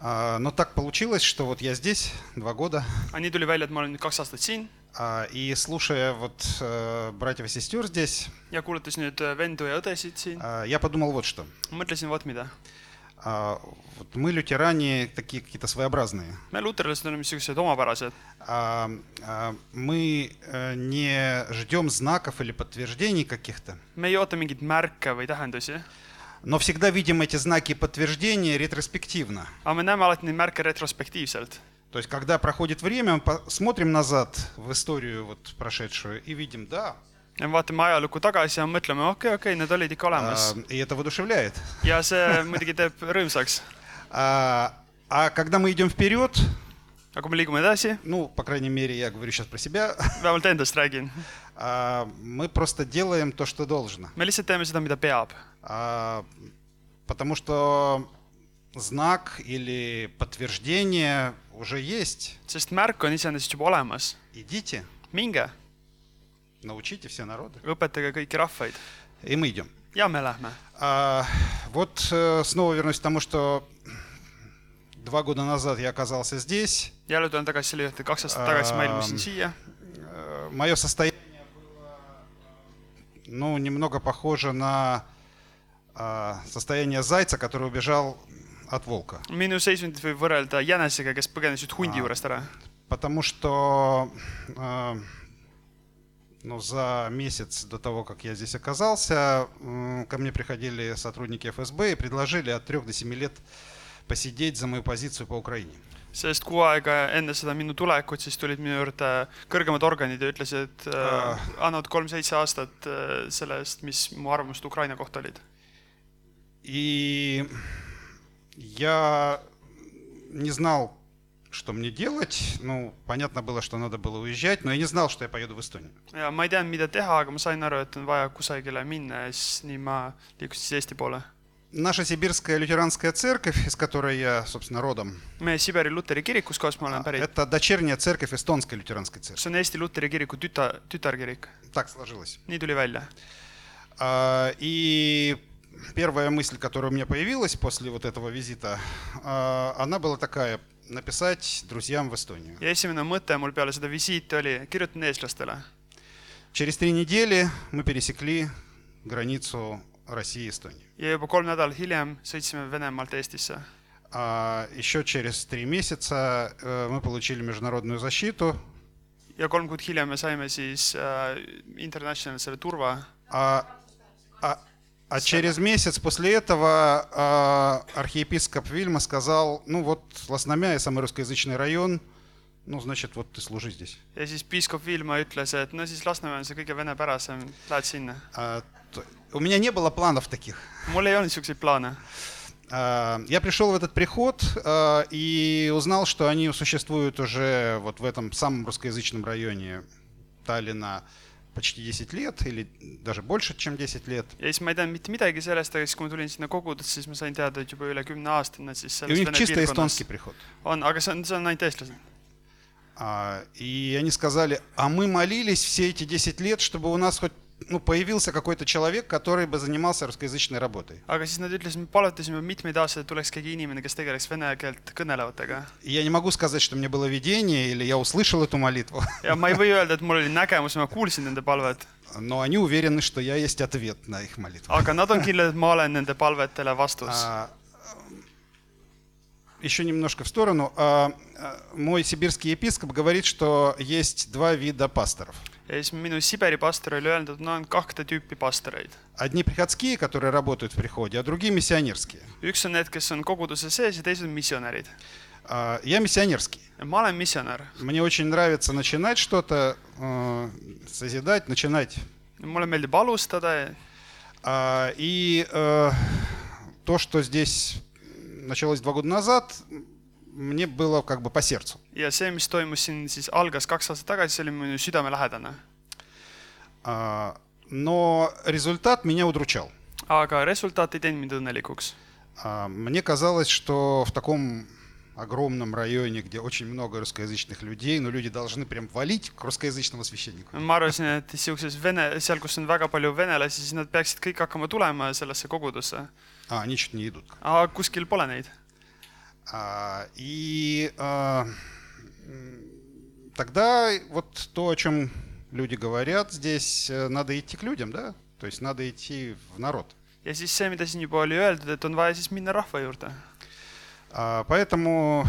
А, Но так получилось, что вот я здесь два года, nii tuli välja, et ma olen nüüd kaks aastat siin а, и слушая вот э, братьев и сестер здесь, ja kuulates nüüd äh, vendu ja õdesid siin, а, я подумал вот что. mõtlesin, vot mida. А, Вот мы, лютеране, такие какие-то своеобразные. me luterlased oleme niisugused omapärased. А, а, Мы э, не ждем знаков или подтверждений каких-то, me ei oota mingeid märke või tähendusi, но всегда видим эти знаки подтверждения ретроспективно. aga me näeme alati neid märke retrospektiivselt. То есть, когда проходит время, мы смотрим назад в историю вот прошедшую и видим, да, me vaatame ajalukku tagasi ja mõtleme, okei, okei, need olid ikka olemas а, ja see muidugi teeb rõõmsaks. А, а aga kui me liigume edasi, ну, vähemalt endast räägin, а, me lihtsalt teeme seda, mida peab, А, Потому что знак или подтверждение уже есть. sest märk on iseenesest juba olemas. Идите, minge, научите все народы. õpetage kõiki rahvaid И мы идем. ja me lähme. А, вот э, снова вернусь к тому, что два года назад я оказался здесь. jälle tulen tagasi selle juurde, kaks aastat tagasi ma ilmusin siia. Мое состояние было, ну, немного похоже на а, состояние зайца, который убежал от волка. minu seisundit võib võrrelda jänesega, kes põgenes nüüd hundi juurest ära. Потому что э, ну, за месяц до того, как я здесь оказался, ко мне приходили сотрудники ФСБ и предложили от 3 до 7 лет посидеть за мою позицию по Украине. sest kuu aega enne seda minu tulekut, siis tulid minu juurde kõrgemad organid ja ütlesid, et äh, annavad kolm-seitse aastat äh, selle eest, mis mu arvamused Ukraina kohta olid. И я не знал, что мне делать. Ну, понятно было, что надо было уезжать, но я не знал, что я поеду в Эстонию. ja ma ei teadnud, mida teha, aga ma sain aru, et on vaja kusagile minna ja siis nii ma liikusin siis Eesti poole. Наша сибирская лютеранская церковь, из которой я, собственно, родом, meie Siberi luteri kirikus, kust ma olen pärit, это дочерняя церковь эстонской лютеранской церкви. see on Eesti luteri kiriku tüta, tütarkirik. Так сложилось. nii tuli välja. А, И первая мысль, которая у меня появилась после вот этого визита, а, она была такая, написать друзьям в Эстонию. ja esimene mõte mul peale seda visiiti oli, kirjutan eestlastele. Через три недели мы пересекли границу России и Эстонии. ja juba kolm nädalat hiljem sõitsime Venemaalt Eestisse. А еще через три месяца э, мы получили международную защиту, ja kolm kuud hiljem me saime siis äh, International selle turva а, а- а через месяц после этого а, архиепископ Вильма сказал, ну вот Лосномя, самый русскоязычный район, ну значит вот ты служи здесь. ja siis piiskop Vilma ütles, et no siis Lasnamäe on see kõige venepärasem, lähed sinna. А, т- у меня не было планов таких. mul ei olnud niisuguseid plaane. А, Я пришел в этот приход а, и узнал, что они существуют уже вот в этом самом русскоязычном районе Таллина почти 10 лет или даже больше, чем 10 лет. ja siis ma ei teadnud mitte midagi sellest, aga siis, kui ma tulin sinna kogudesse, siis ma sain teada, et juba üle kümne aasta nad siis И у selles них vene чисто piirkonnas эстонский приход. on, aga see on, see on ainult eestlased. А, И они сказали, а мы молились все эти 10 лет, чтобы у нас хоть ну, появился какой-то человек, который бы занимался русскоязычной работой. aga siis nad ütlesid, me palvetasime mitmeid aastaid, tuleks keegi inimene, kes tegeleks vene keelt kõnelevatega. Я не могу сказать, что мне было видение или я услышал эту молитву, ja ma ei või öelda, et mul oli nägemus, ma kuulsin nende palvet, но они уверены, что я есть ответ на их молитву. aga nad on kindlad, et ma olen nende palvetele vastus. А, еще немножко в сторону. А, а, Мой сибирский епископ говорит, что есть два вида пасторов. Siis minu Siberi pastor oli öelnud, no on kahte tüüpi pastoreid. Одни приходские, которые работают в приходе, а другие миссионерские. üks on need, kes on koguduse sees ja teised on missionärid. А, Я миссионерский. ma olen missionär, Мне очень нравится начинать что-то, э, созидать, начинать. mulle meeldib alustada А, И э, то, что здесь началось два года назад, мне было как бы по сердцу. ja see , mis toimus siin siis algas kaks aastat tagasi , see oli minu südamelähedane . А, Но результат меня удручал. aga resultaat ei teinud mind õnnelikuks . А, Мне казалось, что в таком огромном районе, где очень много русскоязычных людей, но люди должны прям валить к русскоязычному священнику. ma arvasin , et siukses vene , seal , kus on väga palju venelasi , siis nad peaksid kõik hakkama tulema sellesse kogudusse . А они чуть не идут. aga kuskil pole neid . А, И а, м, тогда вот то, о чем люди говорят здесь, э, надо идти к людям, да? То есть надо идти в народ. ja siis see, mida siin juba oli öeldud, et on vaja siis minna rahva juurde. А, Поэтому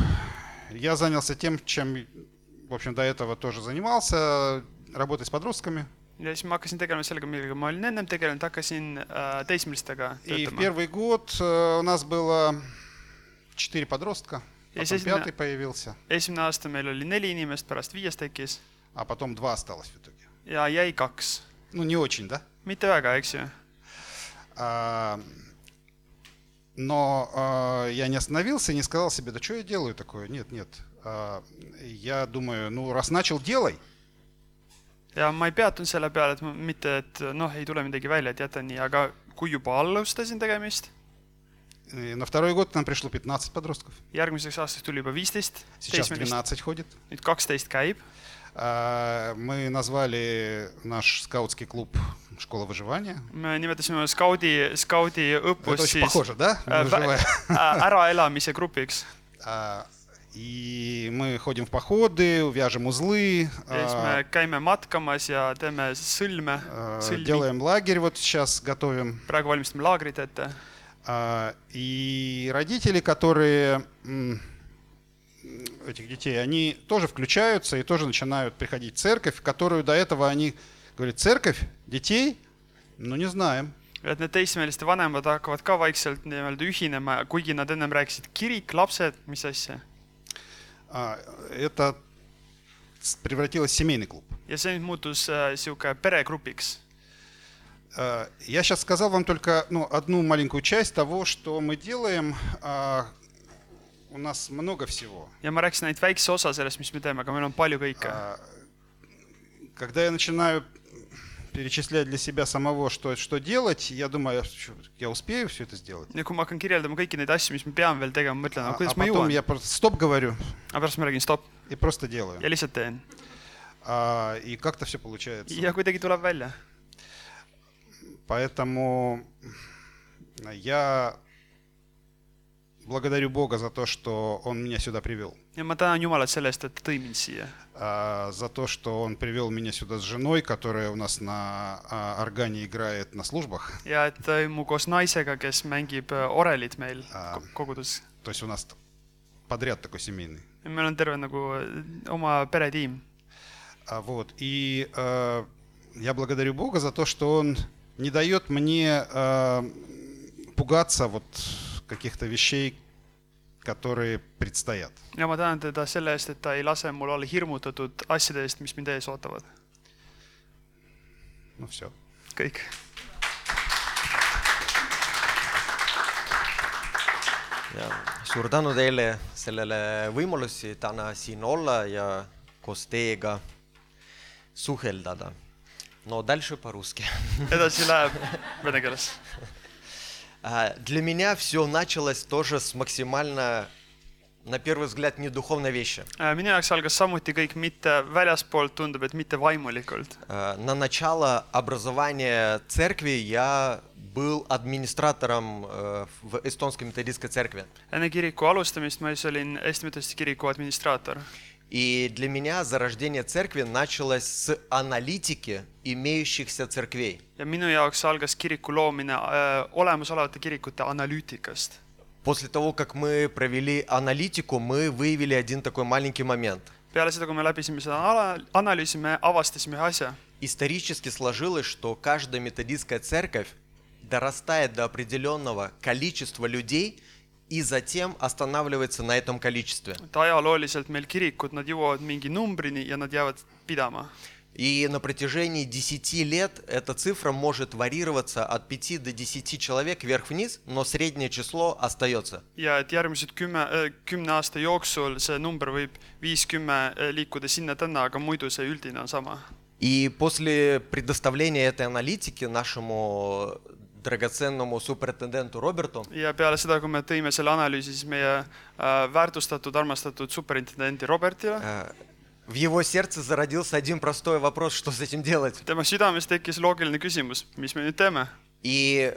я занялся тем, чем, в общем, до этого тоже занимался, работой с подростками. ja siis ma hakkasin tegelema sellega, millega ma olin ennem tegelenud, hakkasin äh, teismelistega И в töötama. первый год э, у нас было четыре подростка, потом siis пятый me- появился, esimene aasta meil oli neli inimest , pärast viies tekkis а потом два осталось в итоге. ja jäi kaks . Ну, не очень, да? mitte väga , eks ju . А, Но а, я не остановился и не сказал себе, да что я делаю такое? Нет, нет. А, Я думаю, ну, раз начал, делай. ja ma ei peatunud selle peale , et ma mitte , et noh , ei tule midagi välja , et jätan nii , aga kui juba alustasin tegemist , И на второй год нам пришло 15 подростков. järgmiseks aastaks tuli juba viisteist Сейчас teismelist, 12 ходит. nüüd kaksteist käib А, Мы назвали наш скаутский клуб «Школа выживания». me nimetasime skaudi, skaudi Это õppust очень siis похоже, да? äh, äh, äraelamise grupiks. А, И мы ходим в походы, вяжем узлы, а, а, делаем лагерь, вот сейчас готовим. praegu valmistame laagrit ette. А, И родители, которые этих детей, они тоже включаются и тоже начинают приходить в церковь, в которую до этого они говорят, церковь детей, ну не знаем. et need teismeliste vanemad hakkavad ka vaikselt nii-öelda ühinema, kuigi nad ennem rääkisid kirik, lapsed, mis asja. А, Это с- превратилось в семейный клуб. ja see nüüd muutus äh, sihuke peregrupiks. А, Я сейчас сказал вам только ну, одну маленькую часть того, что мы делаем. А, У нас много всего. ja ma rääkisin ainult väikse osa sellest, mis me teeme, aga meil on palju kõike. А, Когда я начинаю перечислять для себя самого, что, что делать, я думаю, «Чё, я успею все это сделать. ja kui ma hakkan kirjeldama kõiki neid asju, mis me peame veel tegema, mõtlen, А, aga kuidas а ma потом jõuan я просто стоп говорю aga pärast ma räägin stopp и просто делаю. ja lihtsalt teen А, И как-то все получается. ja kuidagi tuleb välja. Поэтому я благодарю Бога за то, что Он меня сюда привел. ja ma tänan Jumalat selle eest, et ta tõi mind siia а, за то, что он привел меня сюда с женой, которая у нас на а, органе играет на службах. ja et ta mu koos naisega, kes mängib äh, orelit meil ko- kogudus. То есть у нас подряд такой семейный. meil on terve nagu äh, oma peretiim А, вот. И а, я благодарю Бога за то, что Он не дает мне а, пугаться вот каких-то вещей, которые предстоят. ja ma tänan teda selle eest , et ta ei lase mul olla hirmutatud asjade eest , mis mind ees ootavad . Ну все. kõik . ja suur tänu teile sellele võimalusi täna siin olla ja koos teiega suheldada . no дальше по-русски. vene keeles. А, Для меня все началось тоже с максимально на первый взгляд, не духовные вещи. Äh, minu jaoks algas samuti kõik mitte väljaspoolt, tundub, et mitte vaimulikult. Э, На начало образования церкви я был администратором э, в эстонской методистской церкви. enne kiriku alustamist ma siis olin Eesti Metodisti kiriku administraator И для меня зарождение церкви началось с аналитики имеющихся церквей. ja minu jaoks algas kiriku loomine äh, olemasolevate kirikute analüütikast. После того, как мы провели аналитику, мы выявили один такой маленький момент. peale seda, kui me läbisime seda analüüsi, me avastasime ühe asja. Исторически сложилось, что каждая методистская церковь дорастает до определенного количества людей и затем останавливается на этом количестве. et ajalooliselt meil kirikud, nad jõuavad mingi numbrini ja nad jäävad pidama. И на протяжении 10 лет эта цифра может варьироваться от 5 до 10 человек вверх-вниз, но среднее число остается. ja et järgmised kümme, kümne aasta jooksul see number võib viis-kümme liikuda sinna-tänna, aga muidu see üldine on sama. И после предоставления этой аналитики нашему драгоценному суперинтенденту Роберту, ja peale seda , kui me tõime selle analüüsi siis meie äh, väärtustatud , armastatud superintendendi Robertile , э, в его сердце зародился один простой вопрос, что с этим делать. tema südames tekkis loogiline küsimus , mis me nüüd teeme . И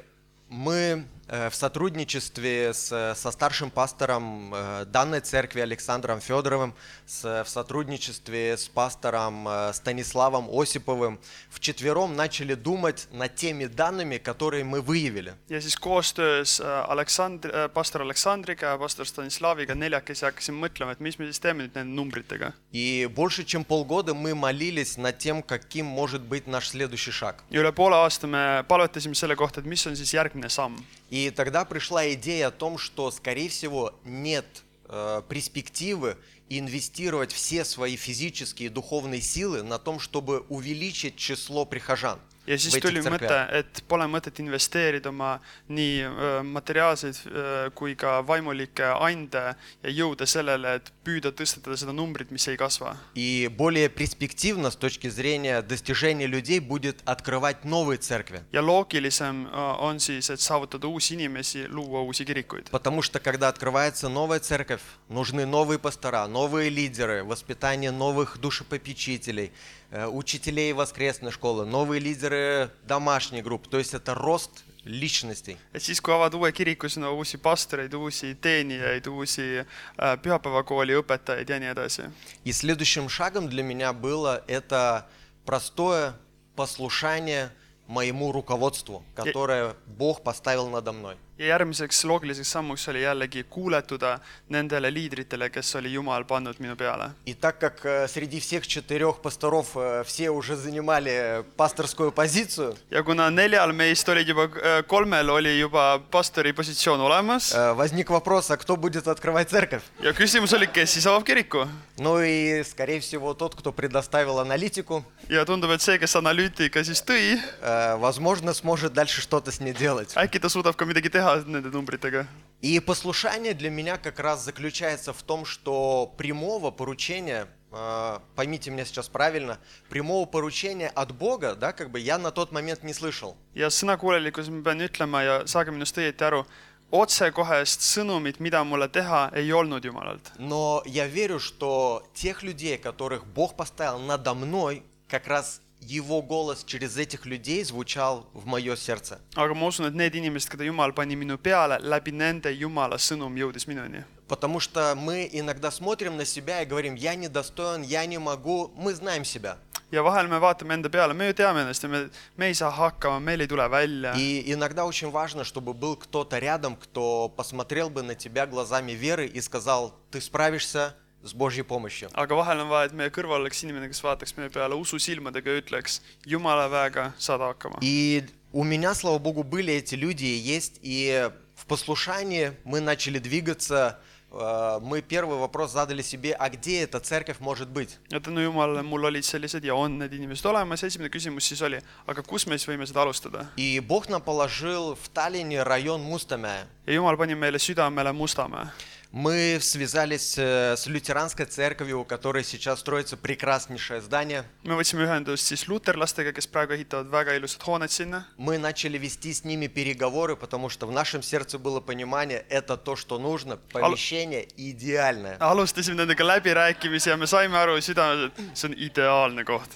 мы э, в сотрудничестве с, со старшим пастором э, данной церкви Александром Федоровым, с, в сотрудничестве с пастором э, Станиславом Осиповым, вчетвером начали думать над теми данными, которые мы выявили. ja siis koostöös Aleksandr, pastor Aleksandriga ja pastor Stanislaviga neljakesi hakkasime mõtlema, et mis me siis teeme nüüd nende numbritega. И больше чем полгода мы молились над тем, каким может быть наш следующий шаг. ja üle poole aasta me palvetasime selle kohta, et mis on siis järgmine samm. И тогда пришла идея о том, что, скорее всего, нет э, перспективы инвестировать все свои физические и духовные силы на том, чтобы увеличить число прихожан. ja в siis этих tuli mõte церквях. , et pole mõtet investeerida oma nii öö, materiaalseid öö, kui ka vaimulikke ande ja jõuda sellele , et püüda tõstatada seda numbrit , mis ei kasva . И более перспективно с точки зрения достижения людей будет открывать новые церкви. ja loogilisem öö, on siis , et saavutada uusi inimesi , luua uusi kirikuid . Потому что когда открывается новая церковь, нужны новые пастора, новые лидеры, воспитание новых душепопечителей, э, учителей воскресной школы, новые лидеры домашней группы. То есть это рост личностей. et siis, kui avada uue kiriku, on uusi pastoreid, uusi teenijaid, uusi äh, pühapäevakooli õpetajaid ja nii edasi. И следующим шагом для меня было это простое послушание моему руководству, которое Бог поставил надо мной. ja järgmiseks loogiliseks sammuks oli jällegi kuuletuda nendele liidritele , kes oli Jumal pannud minu peale . И так как э, среди всех четырех пасторов э, все уже занимали пасторскую позицию, ja kuna neljal meist olid juba , kolmel oli juba pastori positsioon olemas э, возник вопрос, а кто будет открывать церковь? ja küsimus oli , kes siis avab kiriku . Ну и, скорее всего, тот, кто предоставил аналитику, ja tundub , et see , kes analüütika siis tõi , э, возможно, сможет дальше что-то с ней делать. äkki ta suudab ka midagi teha nende numbritega. И послушание для меня как раз заключается в том, что прямого поручения, э, поймите меня сейчас правильно, прямого поручения от Бога, да, как бы я на тот момент не слышал. ja sõnakuulelikkus ma pean ütlema ja saage minust õieti aru, otsekohest sõnumit, mida mulle teha, ei olnud Jumalalt. Но я верю, что тех людей, которых Бог поставил надо мной, как раз Его голос через этих людей звучал в мое сердце. aga ma usun, et need inimesed, keda Jumal pani minu peale, läbi nende Jumala sõnum jõudis minuni. Потому что мы иногда смотрим на себя и говорим, я недостоин, я не могу, мы знаем себя. ja vahel me vaatame enda peale, me ju teame ennast ja me, me ei saa hakkama, meil ei tule välja. И иногда очень важно, чтобы был кто-то рядом, кто посмотрел бы на тебя глазами веры и сказал, ты справишься с Божьей помощью. aga vahel on vaja, et meie kõrval oleks inimene, kes vaataks meie peale ususilmadega ja ütleks, Jumala väega saad hakkama. И у меня, слава Богу, были эти люди и есть. И в послушании мы начали двигаться. Э, Мы первый вопрос задали себе, а где эта церковь может быть? tänu Jumalale, mul olid sellised ja on need inimesed olemas, esimene küsimus siis oli, aga kus me siis võime seda alustada? И Бог нам положил в Таллине район Мустамя. ja Jumal pani meile südamele Mustamäe. Мы связались э, с лютеранской церковью, у которой сейчас строится прекраснейшее здание. me võtsime ühendust siis luterlastega, kes praegu ehitavad väga ilusad hooned sinna. Мы начали вести с ними переговоры, потому что в нашем сердце было понимание, это то, что нужно, помещение идеальное. alustasime nendega läbirääkimisi ja me saime aru südames, et see on ideaalne koht.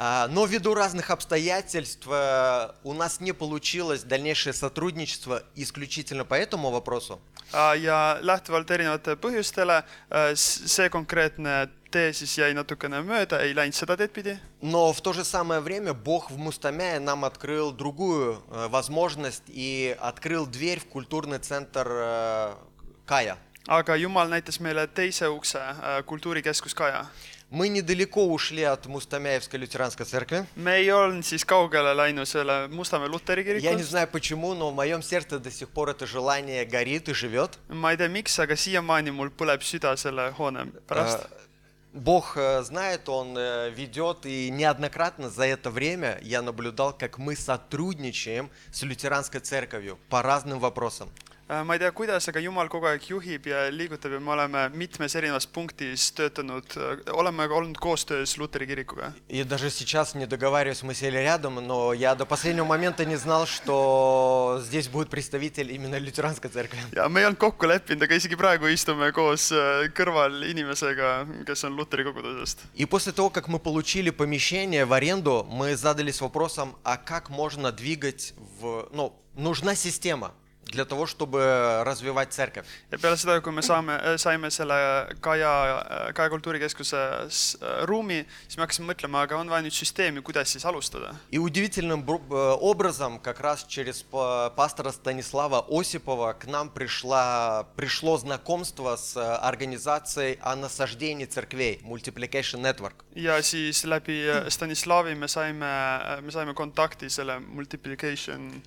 А, Но ввиду разных обстоятельств э, у нас не получилось дальнейшее сотрудничество исключительно по этому вопросу. ja lähtuvalt erinevate põhjustele äh, s- see konkreetne tee siis jäi natukene mööda , ei läinud seda teed pidi . Но в то же самое время Бог в Мустамяе нам открыл другую э, возможность и открыл дверь в культурный центр э, Кая. aga Jumal näitas meile teise ukse , kultuurikeskus Kaja . Мы недалеко ушли от Мустамяевской лютеранской церкви. me ei olnud siis kaugele läinud selle Mustamäe luteri Я не знаю почему, но в моем сердце до сих пор это желание горит и живет. ma ei tea, miks, aga siiamaani mul põleb süda selle hoone pärast Э,. Бог э, знает, Он э, ведет, и неоднократно за это время я наблюдал, как мы сотрудничаем с лютеранской церковью по разным вопросам. Äh, ma ei tea, kuidas, aga Jumal kogu aeg juhib ja liigutab ja me oleme mitmes erinevas punktis töötanud, oleme olnud koostöös luteri kirikuga. И даже сейчас не договариваюсь, мы сели рядом, но я до последнего момента не знал, что здесь будет представитель именно лютеранской церкви. ja me ei olnud kokku leppinud, aga isegi praegu istume koos äh, kõrval inimesega, kes on luteri kogudusest. И после того, как мы получили помещение в аренду, мы задались вопросом, а как можно двигать в... Ну, нужна система для того, чтобы развивать церковь. ja peale seda, kui me saame, saime selle Kaja, Kaja kultuurikeskuse äh, ruumi, siis me hakkasime mõtlema, aga on vaja nüüd süsteemi, kuidas siis alustada. И удивительным бр- э, образом, как раз через па- пастора Станислава Осипова к нам пришла, пришло знакомство с э, организацией о насаждении церквей, Multiplication Network. ja siis läbi äh, Stanislavi me saime, me saime kontakti selle multiplication,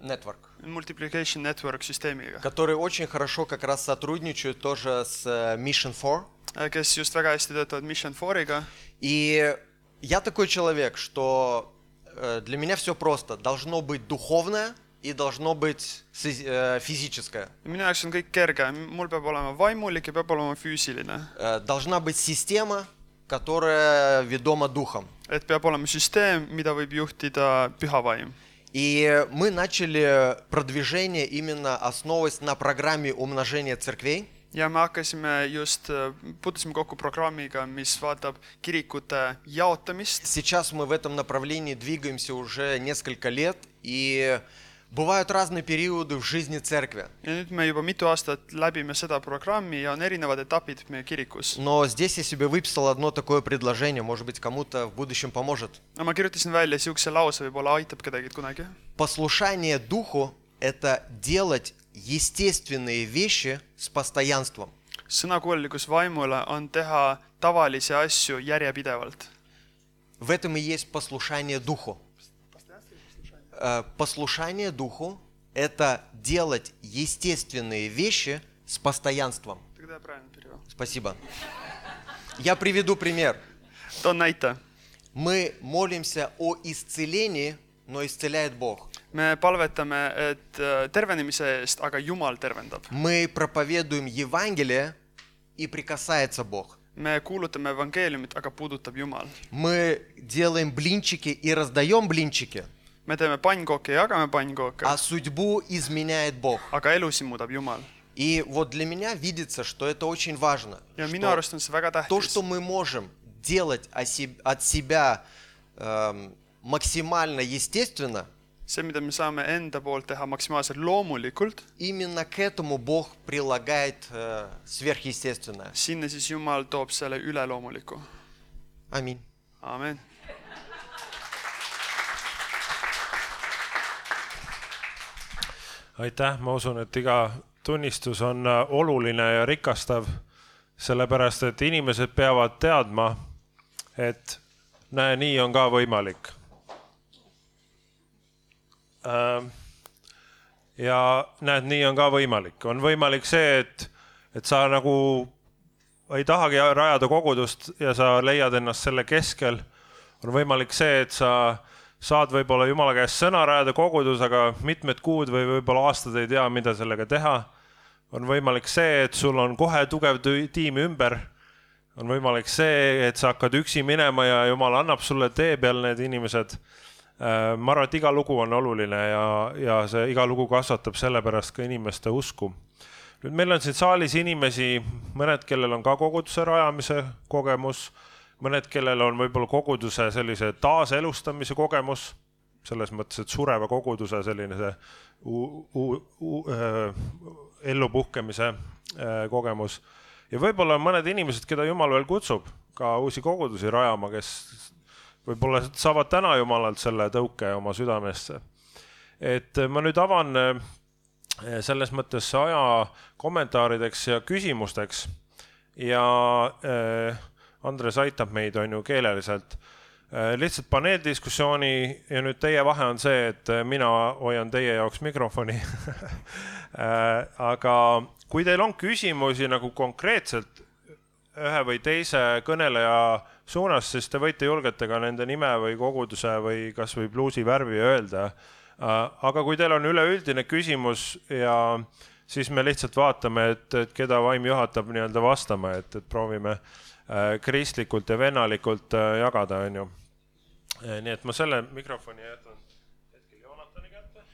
Network, multiplication network süsteemiga, которые очень хорошо как раз сотрудничают тоже с э, Mission 4. kes just väga hästi töötavad Mission 4-ga И я такой человек, что э, для меня все просто. Должно быть духовное и должно быть э, физическое. minu jaoks on kõik kerge, mul peab olema vaimulik ja peab olema füüsiline. Э, Должна быть система, которая ведома духом. et peab olema süsteem, mida võib juhtida püha vaim. И мы начали продвижение именно основываясь на программе умножения церквей. ja me hakkasime just, puutusime kokku programmiga, mis vaatab kirikute jaotamist. Сейчас мы в этом направлении двигаемся уже несколько лет, и бывают разные периоды в жизни церкви. ja nüüd me juba mitu aastat läbime seda programmi ja on erinevad etapid meie kirikus. Но здесь я себе выписал одно такое предложение, может быть, кому-то в будущем поможет. no ma kirjutasin välja siukse lause, võib-olla aitab kedagi kunagi. Послушание духу – это делать естественные vещи с постоянством. sõnakuulelikkus vaimule on teha tavalisi asju järjepidevalt. В этом и есть послушание духу. Э, Послушание духу – это делать естественные вещи с постоянством. Спасибо. Я приведу пример. näite. Мы молимся о исцелении, но исцеляет Бог. me palvetame, et äh, tervenemise eest, aga Jumal tervendab. Мы проповедуем Евангелие, и прикасается Бог. me kuulutame evangeeliumit, aga puudutab Jumal. Мы делаем блинчики и раздаем блинчики, me teeme pannkooke ja jagame pannkooke, а судьбу изменяет Бог. aga elusid muudab Jumal. И вот для меня видится, что это очень важно. ja minu arust on see väga то, tähtis что. мы можем делать от себя эм, максимально естественно, see, mida me saame enda poolt teha maksimaalselt loomulikult, именно к этому Бог прилагает э, сверхъестественное. sinna siis Jumal toob selle üleloomuliku. Аминь. amen. aitäh, ma usun, et iga tunnistus on äh, oluline ja rikastav, sellepärast et inimesed peavad teadma, et näe, nii on ka võimalik. ja näed, nii on ka võimalik, on võimalik see, et, et sa nagu ei tahagi rajada kogudust ja sa leiad ennast selle keskel. on võimalik see, et sa saad võib-olla jumala käest sõna rajada kogudus, aga mitmed kuud või võib-olla aastad ei tea, mida sellega teha. on võimalik see, et sul on kohe tugev tiim ümber. on võimalik see, et sa hakkad üksi minema ja jumal annab sulle tee peal need inimesed. Äh, ma arvan, et iga lugu on oluline ja, ja see iga lugu kasvatab sellepärast ka inimeste usku. nüüd meil on siin saalis inimesi, mõned, kellel on ka koguduse rajamise kogemus, mõned, kellel on võib-olla koguduse sellise taaselustamise kogemus selles mõttes, et sureva koguduse selline see äh, ellupuhkemise äh, kogemus. ja võib-olla on mõned inimesed, keda Jumal veel kutsub ka uusi kogudusi rajama, kes võib-olla saavad täna Jumalalt selle tõuke oma südamesse. et ma nüüd avan äh, selles mõttes aja kommentaarideks ja küsimusteks ja äh, Andres aitab meid, on ju, keeleliselt Äh, lihtsalt paneeldiskussiooni ja nüüd teie vahe on see, et äh, mina hoian teie jaoks mikrofoni äh, aga kui teil on küsimusi nagu konkreetselt ühe või teise kõneleja suunas, siis te võite julgete ka nende nime või koguduse või kasvõi pluusi värvi öelda. aga kui teil on üleüldine küsimus ja siis me lihtsalt vaatame, et, et keda vaim juhatab nii-öelda vastama, et, et proovime kristlikult ja vennalikult äh, jagada, onju. Äh, nii et ma selle mikrofoni jätan hetkel Joonatani kätte.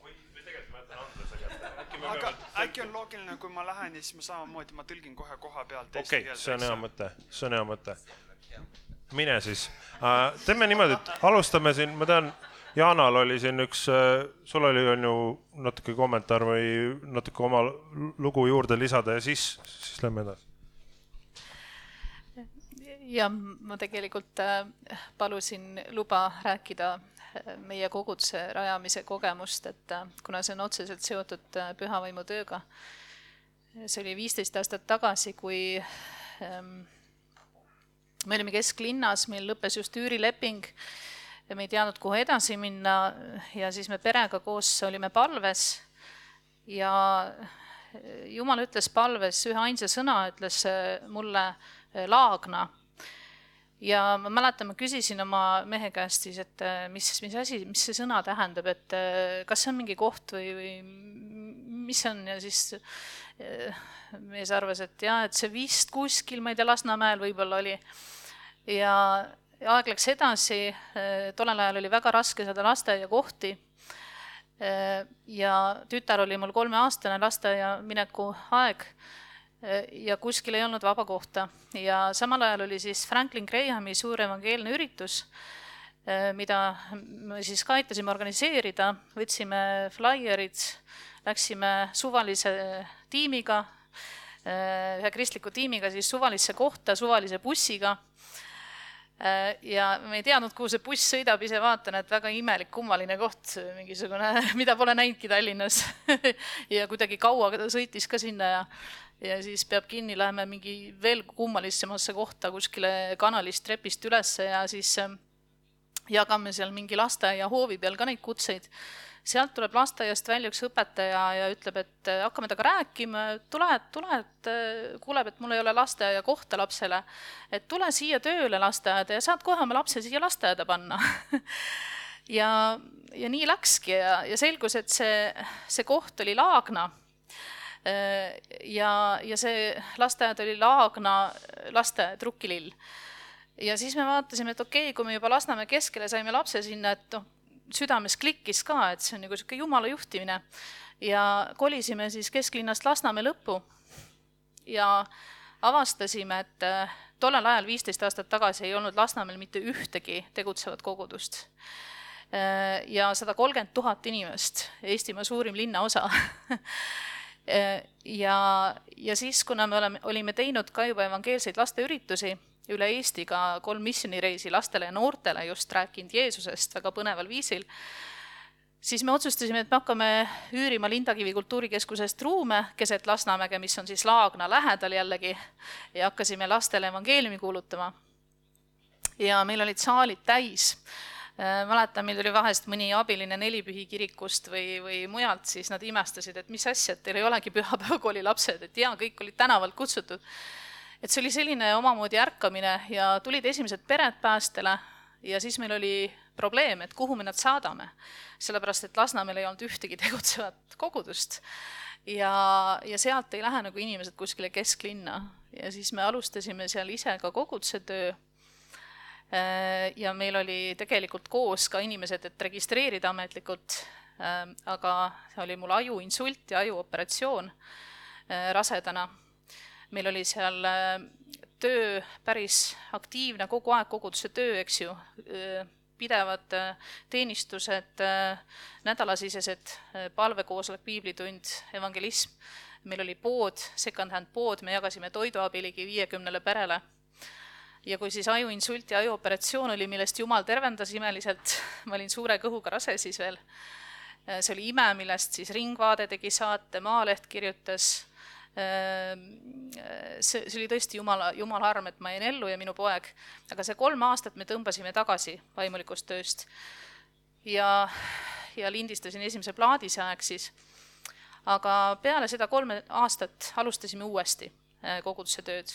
või, või tegelikult ma jätan Andrese kätte. aga äkki on loogiline, kui ma lähen ja siis ma samamoodi, ma tõlgin kohe koha pealt eesti keelde. see on hea mõte, see on hea mõte. mine siis teeme niimoodi, et alustame siin, ma tean, Jaanal oli siin üks, sul oli, on ju natuke kommentaar või natuke oma lugu juurde lisada ja siis, siis lähme edasi ja ma tegelikult äh, palusin luba rääkida äh, meie koguduse rajamise kogemust, et äh, kuna see on otseselt seotud pühavaimu tööga. see oli viisteist aastat tagasi, kui ähm, me olime kesklinnas, meil lõppes just üürileping ja me ei teadnud, kuhu edasi minna ja siis me perega koos olime palves ja jumal ütles palves ühe ainsa sõna, ütles mulle laagna ja ma mäletan, ma küsisin oma mehe käest siis, et äh, mis, mis asi, mis see sõna tähendab, et äh, kas see on mingi koht või, või mis see on ja siis äh, mees arvas, et jaa, et see vist kuskil, ma ei tea, Lasnamäel võib-olla oli. ja aeg läks edasi, tollel ajal oli väga raske saada lasteaiakohti ja tütar oli mul kolmeaastane lasteaia mineku aeg ja kuskil ei olnud vaba kohta. Ja samal ajal oli siis Franklin Grahami suur evangeelne üritus, eh, mida me siis ka aitasime organiseerida, võtsime flaierid, läksime suvalise tiimiga, eh, ühe kristliku tiimiga siis suvalisse kohta suvalise bussiga. Ja me ei teadnud, kuhu see buss sõidab, ise vaatan, et väga imelik, kummaline koht, mingisugune, mida pole näinudki Tallinnas. Ja kuidagi kaua sõitis ka sinna ja ja siis peab kinni, läheme mingi veel kummalisemasse kohta kuskile kanalist trepist ülesse ja siis ähm, jagame seal mingi lasteaia hoovi peal ka neid kutseid. sealt tuleb lasteaiast välja üks õpetaja ja ütleb, et äh, hakkame temaga rääkima, tule, tule, et äh, kuuleb, et mul ei ole lasteaiakohta lapsele, et tule siia tööle lasteaeda ja saad kohe oma lapse siia lasteaeda panna. Ja, ja nii läkski ja, ja selgus, et see, see koht oli Laagna ja, ja see lasteaed oli Laagna lasteaed Rukkilill. ja siis me vaatasime, et okei okay,, kui me juba Lasnamäe keskele saime lapse sinna, et noh, südames klikkis ka, et see on nagu niisugune jumala juhtimine. ja kolisime siis kesklinnast Lasnamäe lõppu ja avastasime, et äh, tollel ajal, viisteist aastat tagasi, ei olnud Lasnamäel mitte ühtegi tegutsevat kogudust äh, ja sada kolmkümmend tuhat inimest, Eestimaa suurim linnaosa ja, ja siis, kuna me oleme, olime teinud ka juba evangeelseid lasteüritusi üle Eesti, ka kolm missioonireisi lastele ja noortele, just rääkinud Jeesusest väga põneval viisil, siis me otsustasime, et me hakkame üürima Lindakivi kultuurikeskusest ruume keset Lasnamäge, mis on siis Laagna lähedal jällegi, ja hakkasime lastele evangeeliumi kuulutama. ja meil olid saalid täis Äh, mäletan, meil tuli vahest mõni abiline Nelipühi kirikust või, või mujalt, siis nad imestasid, et mis asja, et teil ei olegi pühapäevakooli lapsed, et jaa, kõik olid tänavalt kutsutud. et see oli selline omamoodi ärkamine ja tulid esimesed pered päästele ja siis meil oli probleem, et kuhu me nad saadame. sellepärast, et Lasnamäel ei olnud ühtegi tegutsevat kogudust ja, ja sealt ei lähe nagu inimesed kuskile kesklinna ja siis me alustasime seal ise ka koguduse töö Äh, ja meil oli tegelikult koos ka inimesed, et registreerida ametlikult, äh, aga see oli mul ajuinsult ja ajuoperatsioon äh, rasedana. meil oli seal töö päris aktiivne kogu aeg, koguduse töö, eks ju, pidevad teenistused, nädalasisesed palvekoosolek, piiblitund, evangelism. meil oli pood, second-hand pood, me jagasime toiduabi ligi viiekümnele perele ja kui siis ajuinsult ja ajuoperatsioon oli, millest Jumal tervendas imeliselt, ma olin suure kõhuga rase siis veel, see oli ime, millest siis Ringvaade tegi saate, Maaleht kirjutas, see, see oli tõesti Jumala, Jumala arm, et ma jäin ellu ja minu poeg, aga see kolm aastat me tõmbasime tagasi vaimulikust tööst. Ja, ja lindistasin esimese plaadi see aeg siis, aga peale seda kolme aastat alustasime uuesti koguduse tööd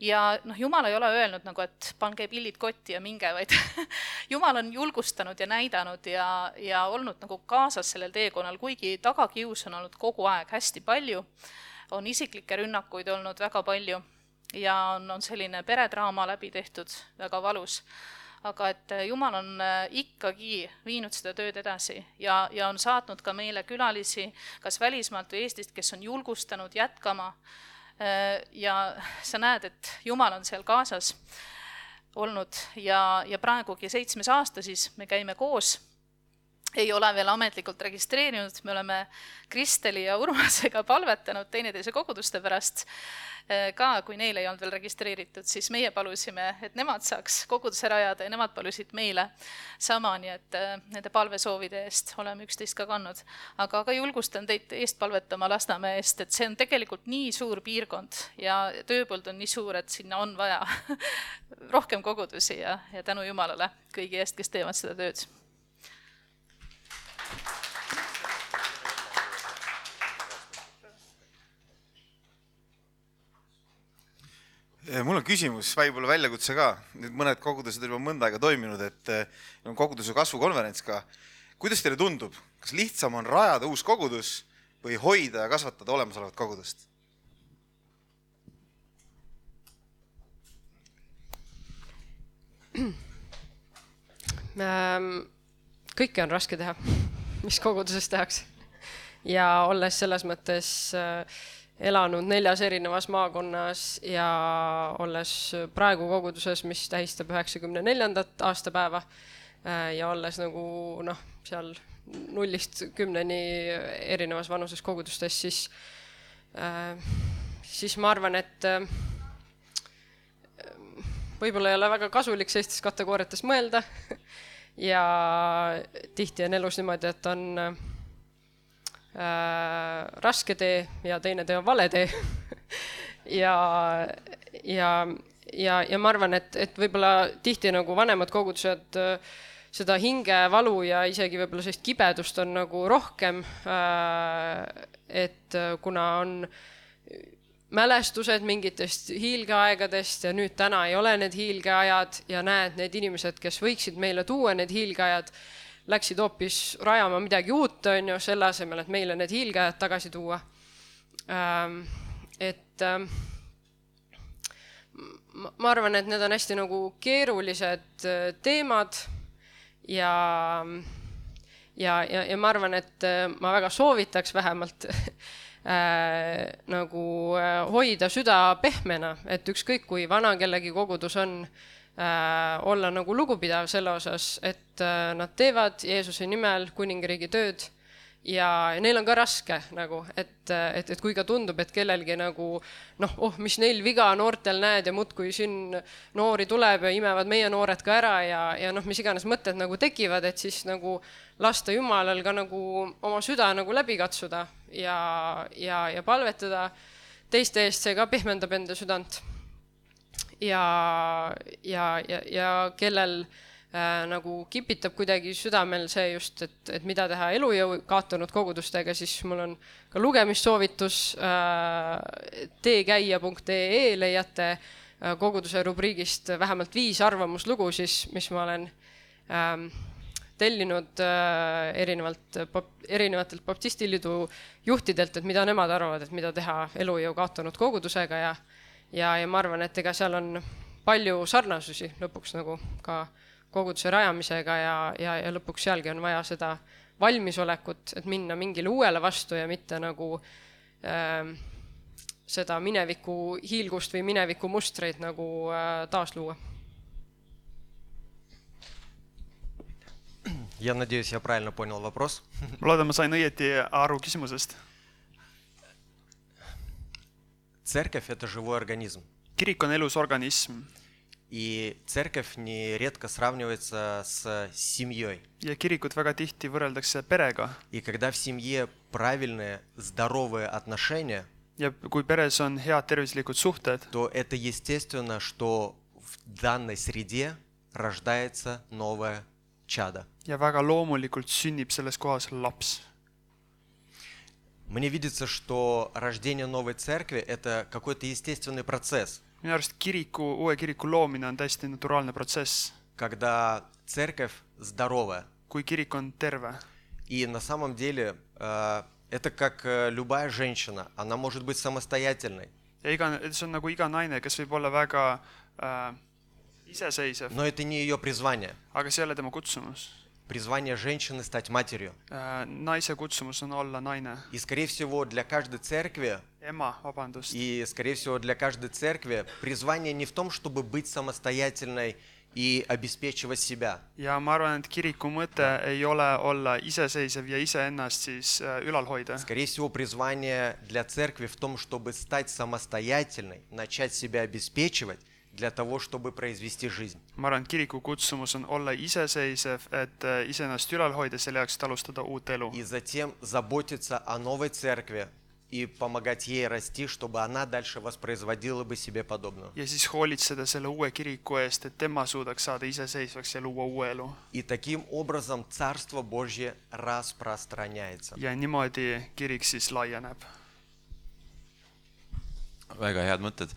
ja noh, Jumal ei ole öelnud nagu, et pange pillid kotti ja minge, vaid Jumal on julgustanud ja näidanud ja, ja olnud nagu kaasas sellel teekonnal, kuigi tagakius on olnud kogu aeg hästi palju, on isiklikke rünnakuid olnud väga palju ja on, on selline peredraama läbi tehtud, väga valus. Aga et Jumal on äh, ikkagi viinud seda tööd edasi ja, ja on saatnud ka meile külalisi, kas välismaalt või Eestist, kes on julgustanud jätkama äh, Äh, ja sa näed, et Jumal on seal kaasas olnud ja, ja praegugi seitsmes aasta siis me käime koos ei ole veel ametlikult registreerinud, me oleme Kristeli ja Urmasega palvetanud teineteise koguduste pärast eh, ka, kui neil ei olnud veel registreeritud, siis meie palusime, et nemad saaks koguduse rajada ja nemad palusid meile sama, nii et eh, nende palvesoovide eest oleme üksteist ka kandnud. aga ka julgustan teid eest palvetama Lasnamäe eest, et see on tegelikult nii suur piirkond ja tööpõld on nii suur, et sinna on vaja rohkem kogudusi ja, ja tänu Jumalale kõigi eest, kes teevad seda tööd mul on küsimus, võib-olla väljakutse ka, nüüd mõned kogudused on juba mõnda aega toiminud, et eh, on koguduse kasvukonverents ka. kuidas teile tundub, kas lihtsam on rajada uus kogudus või hoida ja kasvatada olemasolevat kogudust? kõike on raske teha, mis koguduses tehakse. ja olles selles mõttes äh, elanud neljas erinevas maakonnas ja olles praegu koguduses, mis tähistab üheksakümne neljandat aastapäeva äh, ja olles nagu noh, seal nullist kümneni erinevas vanuses kogudustes, siis, äh, siis ma arvan, et võib-olla ei ole väga kasulik sellistes kategooriates mõelda ja tihti on elus niimoodi, et on äh, raske tee ja teine tee on vale tee ja, ja, ja, ja ma arvan, et, et võib-olla tihti nagu vanemad kogudused äh, seda hingevalu ja isegi võib-olla sellist kibedust on nagu rohkem äh,. et äh, kuna on mälestused mingitest hiilgeaegadest ja nüüd täna ei ole need hiilgeajad ja näed, need inimesed, kes võiksid meile tuua need hiilgeajad läksid hoopis rajama midagi uut, on ju, selle asemel, et meile need hiilgajad tagasi tuua. Ähm, et ähm, ma arvan, et need on hästi nagu keerulised äh, teemad ja, ja, ja, ja ma arvan, et äh, ma väga soovitaks vähemalt äh, nagu äh, hoida süda pehmena, et ükskõik kui vana kellegi kogudus on äh,, olla nagu lugupidav selle osas, et äh, nad teevad Jeesuse nimel kuningriigi tööd ja neil on ka raske nagu, et, et, et kui ka tundub, et kellelgi nagu noh, oh, mis neil viga noortel näed ja muudkui siin noori tuleb ja imevad meie noored ka ära ja, ja noh, mis iganes mõtted nagu tekivad, et siis nagu lasta Jumalal ka nagu oma süda nagu läbi katsuda ja, ja, ja palvetada teiste eest, see ka pehmendab enda südant. Ja, ja, ja, ja kellel äh, nagu kipitab kuidagi südamel see just, et, et mida teha elujõu kaotanud kogudustega, siis mul on ka lugemissoovitus äh, teekäia.ee leiate äh, koguduse rubriigist vähemalt viis arvamuslugu siis, mis ma olen ähm, tellinud äh, erinevalt, erinevatelt baptistiliidu juhtidelt, et mida nemad arvavad, et mida teha elujõu kaotanud kogudusega ja ja, ja ma arvan, et ega seal on palju sarnasusi lõpuks nagu ka koguduse rajamisega ja, ja, ja lõpuks sealgi on vaja seda valmisolekut, et minna mingile uuele vastu ja mitte nagu äh, seda mineviku hiilgust või mineviku mustreid nagu äh, taasluua. Я надеюсь, я правильно понял вопрос. ma loodan, ma sain õieti aru küsimusest. Церковь – это живой организм. kirik on elus organism. И церковь нередко сравнивается с семьей. ja kirikut väga tihti võrreldakse perega. И когда в семье правильные, здоровые отношения, ja kui peres on head tervislikud suhted, то это естественно, что в данной среде рождается новое чадо. ja väga loomulikult sünnib selles kohas laps. Мне видится, что рождение новой церкви – это какой-то естественный процесс. Minu arust kiriku, uue kiriku loomine on täiesti naturaalne protsess. Когда церковь здоровая. kui kirik on terve. И на самом деле э, это как э, любая женщина, она может быть самостоятельной. ja iga, see on nagu iga naine, kes võib olla väga äh, iseseisev. Но это не ее призвание. aga see ei ole tema kutsumus. Призвание женщины стать матерью. Äh, naise kutsumus on olla naine. И скорее всего для каждой церкви ema, vabandust. И скорее всего для каждой церкви призвание не в том, чтобы быть самостоятельной и обеспечивать себя. ja ma arvan, et kiriku mõte ei ole olla iseseisev ja iseennast siis äh, ülal hoida. Скорее всего, призвание для церкви в том, чтобы стать самостоятельной, начать себя обеспечивать для того, чтобы произвести жизнь. ma arvan, et kiriku kutsumus on olla iseseisev, et äh, iseennast ülal hoida selle jaoks, et alustada uut elu. И затем заботиться о новой церкви и помогать ей расти, чтобы она дальше воспроизводила бы себе подобную. ja siis hoolitseda selle uue kiriku eest, et tema suudaks saada iseseisvaks ja luua uue elu. И таким образом Царство Божье распространяется. ja niimoodi kirik siis laieneb. väga head mõtted.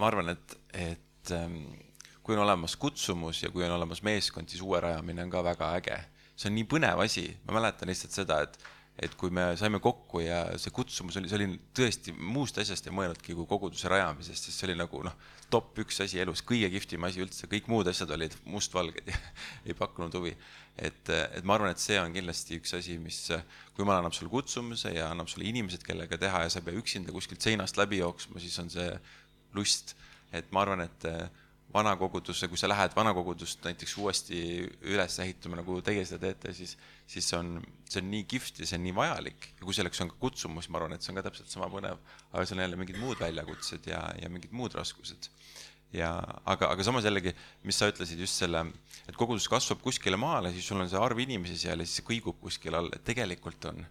Ma arvan, et, et ähm, kui on olemas kutsumus ja kui on olemas meeskond, siis uue rajamine on ka väga äge. see on nii põnev asi, ma mäletan lihtsalt seda, et et kui me saime kokku ja see kutsumus oli, see oli tõesti muust asjast ei mõelnudki kui koguduse rajamisest, sest see oli nagu noh, top üks asi elus, kõige kihvtim asi üldse, kõik muud asjad olid mustvalged ja ei pakkunud huvi. et, et ma arvan, et see on kindlasti üks asi, mis, kui jumal annab sulle kutsumuse ja annab sulle inimesed, kellega teha ja sa ei pea üksinda kuskilt seinast läbi jooksma, siis on see lust. et ma arvan, et vanakogudusse, kui sa lähed vanakogudust näiteks uuesti üles ehitama, nagu teie seda teete, siis, siis see on, see on nii kihvt ja see on nii vajalik. ja kui selleks on ka kutsumus, ma arvan, et see on ka täpselt sama põnev, aga seal on jälle mingid muud väljakutsed ja, ja mingid muud raskused. ja aga, aga samas jällegi, mis sa ütlesid just selle, et kogudus kasvab kuskile maale, siis sul on see arv inimesi seal ja siis see kõigub kuskile all, et tegelikult on,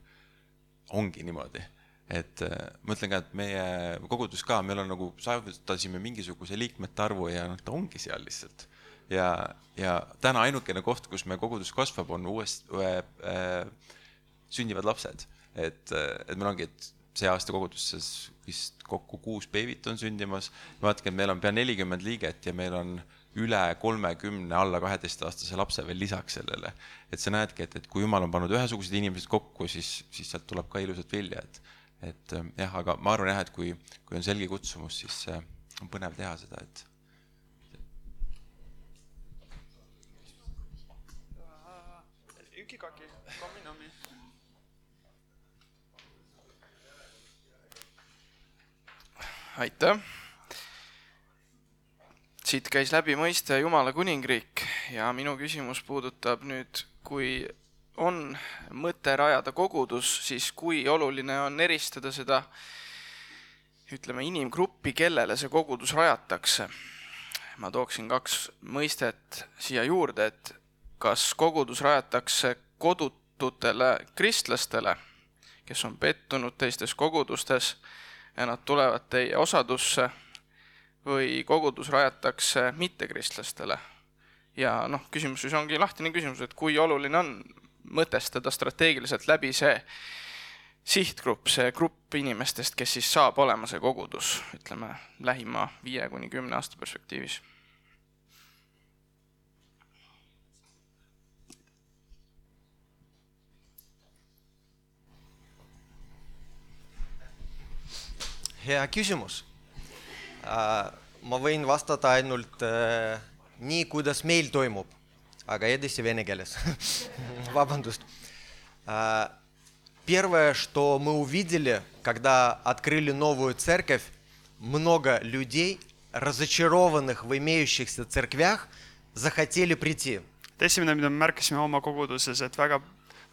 ongi niimoodi et ma ütlen ka, et meie kogudus ka, meil on nagu, saavutasime mingisuguse liikmete arvu ja noh, ta ongi seal lihtsalt. ja, ja täna ainukene koht, kus meie kogudus kasvab, on uuesti äh, sünnivad lapsed. et, et meil ongi, et see aasta koguduses vist kokku kuus beebit on sündimas. vaadake, meil on pea nelikümmend liiget ja meil on üle kolmekümne alla kaheteistaastase lapse veel lisaks sellele. et sa näedki, et, et kui jumal on pannud ühesugused inimesed kokku, siis, siis sealt tuleb ka ilusat vilja, et et jah, aga ma arvan jah, et kui, kui on selge kutsumus, siis on põnev teha seda, et. aitäh. siit käis läbi mõiste Jumala kuningriik ja minu küsimus puudutab nüüd, kui on mõte rajada kogudus, siis kui oluline on eristada seda ütleme, inimgruppi, kellele see kogudus rajatakse. ma tooksin kaks mõistet siia juurde, et kas kogudus rajatakse kodututele kristlastele, kes on pettunud teistes kogudustes ja nad tulevad teie osadusse, või kogudus rajatakse mittekristlastele. ja noh, küsimus siis ongi lahtine küsimus, et kui oluline on mõtestada strateegiliselt läbi see, sihtgrupp, see grupp inimestest, kes siis saab olema see kogudus, ütleme, lähima viie kuni kümne aasta perspektiivis hea küsimus. ma võin vastata ainult nii, kuidas meil toimub, aga edasi vene keeles Вабандуст. Первое, что мы увидели, когда открыли новую церковь, много людей, разочарованных в имеющихся церквях, захотели прийти. esimene, mida me märkasime oma koguduses, et väga,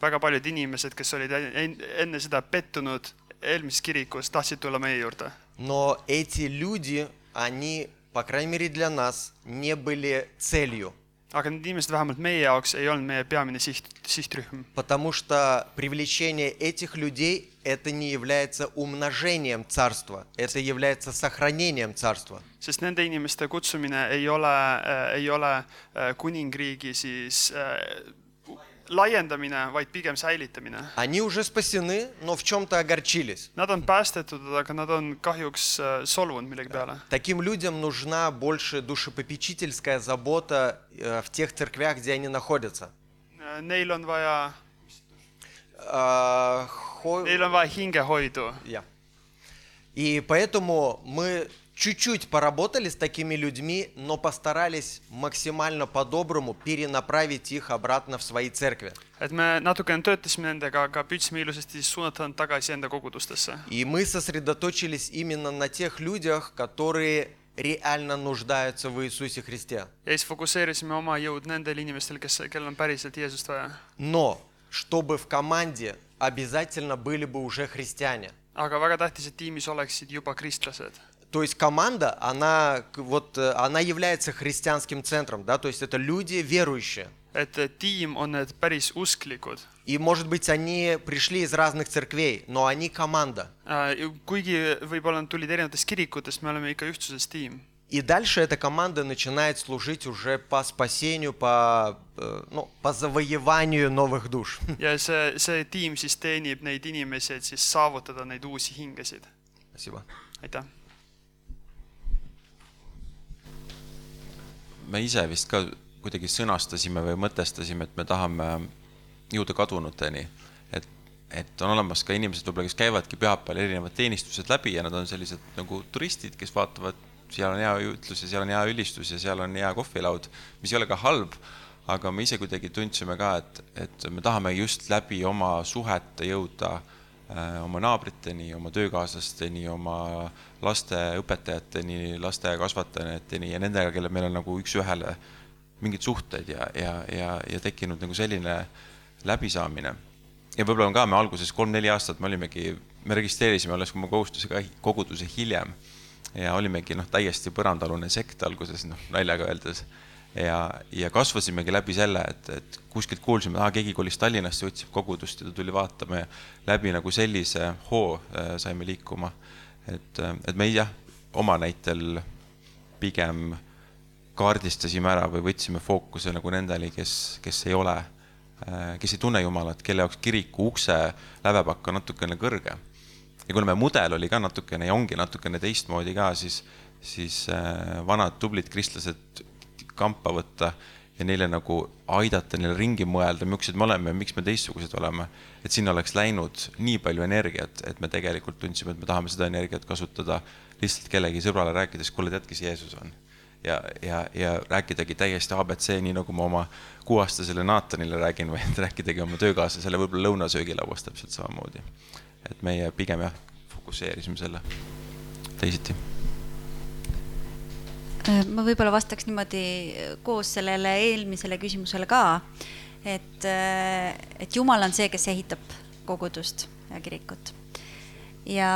väga paljud inimesed, kes olid enne seda pettunud eelmises kirikus, tahtsid tulla meie juurde. Но эти люди, они, по крайней мере для нас, не были целью. Aga need inimesed vähemalt meie jaoks ei olnud meie peamine siht, sihtrühm. Потому что привлечение этих людей это не является умножением царства, это является сохранением царства. sest nende inimeste kutsumine ei ole äh,, ei ole äh, kuningriigi siis äh, laiendamine, vaid pigem säilitamine. Они уже спасены, но в чем-то огорчились. Nad on päästetud, aga nad on kahjuks solvunud millegi peale. Таким людям нужна больше душепопечительская забота в тех церквях, где они находятся. Neil on vaja uh, Neil on vaja hingehoidu. jah. И поэтому мы чуть-чуть поработали с такими людьми, но постарались максимально по-доброму перенаправить их обратно в свои церкви. et me natukene töötasime nendega, aga püüdsime ilusasti suunata nad tagasi enda kogudustesse. И мы сосредоточились именно на тех людях, которые реально нуждаются в Иисусе Христе. ja siis fokusseerisime oma jõud nendel inimestel, kes, kellel on päriselt Jeesust vaja. Но чтобы в команде обязательно были бы уже христиане. aga väga tähtis, et tiimis oleksid juba kristlased. То есть команда, она, вот, она является христианским центром, да, то есть это люди верующие. et tiim on need päris usklikud. И может быть они пришли из разных церквей, но они команда. kuigi võib-olla nad tulid erinevatest kirikutest, me oleme ikka ühtsuses tiim. И дальше эта команда начинает служить уже по спасению, по, ну, по завоеванию новых душ. ja see, see tiim siis teenib neid inimesi, et siis saavutada neid uusi hingesid. Спасибо. aitäh. Me ise vist ka kuidagi sõnastasime või mõtestasime, et me tahame jõuda kadunuteni. et, et on olemas ka inimesed võib-olla, kes käivadki pühapäeval erinevad teenistused läbi ja nad on sellised nagu turistid, kes vaatavad, seal on hea ütlus ja seal on hea ülistus ja seal on hea kohvilaud, mis ei ole ka halb, aga me ise kuidagi tundsime ka, et, et me tahame just läbi oma suhete jõuda äh, oma naabriteni, oma töökaaslasteni, oma laste õpetajateni, laste kasvatajateni ja nendega, kellel meil on nagu üks-ühele mingeid suhteid ja, ja, ja, ja tekkinud nagu selline läbisaamine. ja võib-olla on ka, me alguses kolm-neli aastat me olimegi, me registreerisime alles oma kohustuse ka koguduse hiljem ja olimegi noh, täiesti põrandaalune sekt alguses, noh naljaga öeldes. ja, ja kasvasimegi läbi selle, et, et kuskilt kuulsime, et keegi kolis Tallinnasse, otsib kogudust ja ta tuli vaatama ja läbi nagu sellise hoo äh, saime liikuma. Et, et me jah, oma näitel pigem kaardistasime ära või võtsime fookuse nagu nendele, kes, kes ei ole, kes ei tunne Jumalat, kelle jaoks kiriku ukse lävepakk on natukene kõrge. ja kuna meie mudel oli ka natukene ja ongi natukene teistmoodi ka, siis, siis vanad tublid kristlased kampa võtta ja neile nagu aidata neile ringi mõelda, millised me oleme ja miks me teistsugused oleme. et sinna oleks läinud nii palju energiat, et me tegelikult tundsime, et me tahame seda energiat kasutada lihtsalt kellegi sõbrale rääkides, kuule, tead, kes Jeesus on ja, ja, ja rääkidagi täiesti abc, nii nagu ma oma kuueaastasele Natanile räägin et rääkidagi oma töökaaslasele võib-olla lõunasöögilauas täpselt samamoodi. et meie pigem jah, fokusseerisime selle teisiti. Ma võib-olla vastaks niimoodi koos sellele eelmisele küsimusele ka, et, et Jumal on see, kes ehitab kogudust ja kirikut ja,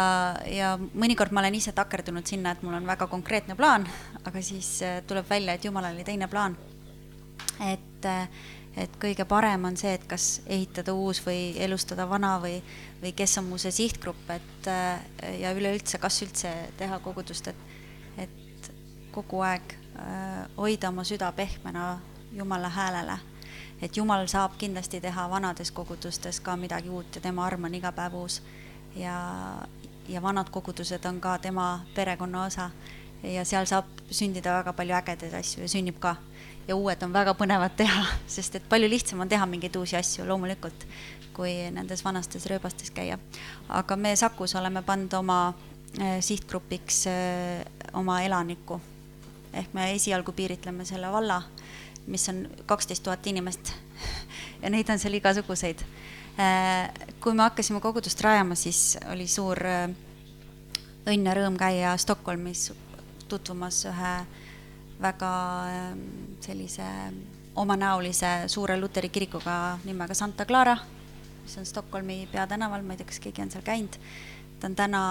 ja mõnikord ma olen ise takerdunud sinna, et mul on väga konkreetne plaan, aga siis tuleb välja, et jumalal oli teine plaan. et, et kõige parem on see, et kas ehitada uus või elustada vana või, või kes on mu see sihtgrupp, et ja üleüldse, kas üldse teha kogudust, et kogu aeg hoida oma süda pehmena Jumala häälele. et Jumal saab kindlasti teha vanades kogudustes ka midagi uut ja tema arm on iga päev uus ja, ja vanad kogudused on ka tema perekonna osa ja seal saab sündida väga palju ägedaid asju ja sünnib ka. ja uued on väga põnevad teha, sest et palju lihtsam on teha mingeid uusi asju loomulikult, kui nendes vanastes rööbastes käia. aga me Sakus oleme pannud oma eh, sihtgrupiks eh, oma elanikku. Ehk me esialgu piiritleme selle valla, mis on kaksteist tuhat inimest ja neid on seal igasuguseid. Eh, kui me hakkasime kogudust rajama, siis oli suur õnn ja rõõm käia Stockholmis tutvumas ühe väga ähm, sellise omanäolise suure luteri kirikuga nimega Santa Clara, mis on Stockholmi peatänaval, ma ei tea, kas keegi on seal käinud. ta on täna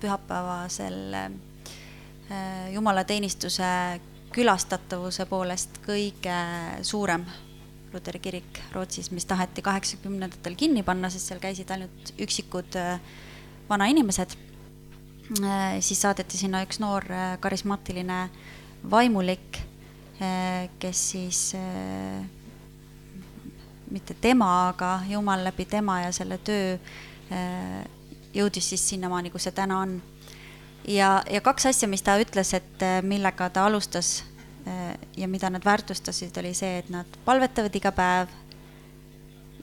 pühapäevasel äh, jumalateenistuse külastatavuse poolest kõige suurem luteri kirik Rootsis, mis taheti kaheksakümnendatel kinni panna, sest seal käisid ainult üksikud äh, vanainimesed Äh, siis saadeti sinna üks noor äh, karismaatiline vaimulik, äh, kes siis mitte tema, aga Jumal läbi tema ja selle töö jõudis siis sinnamaani, kus see täna on. Ja, ja kaks asja, mis ta ütles, et millega ta alustas ja mida nad väärtustasid, oli see, et nad palvetavad iga päev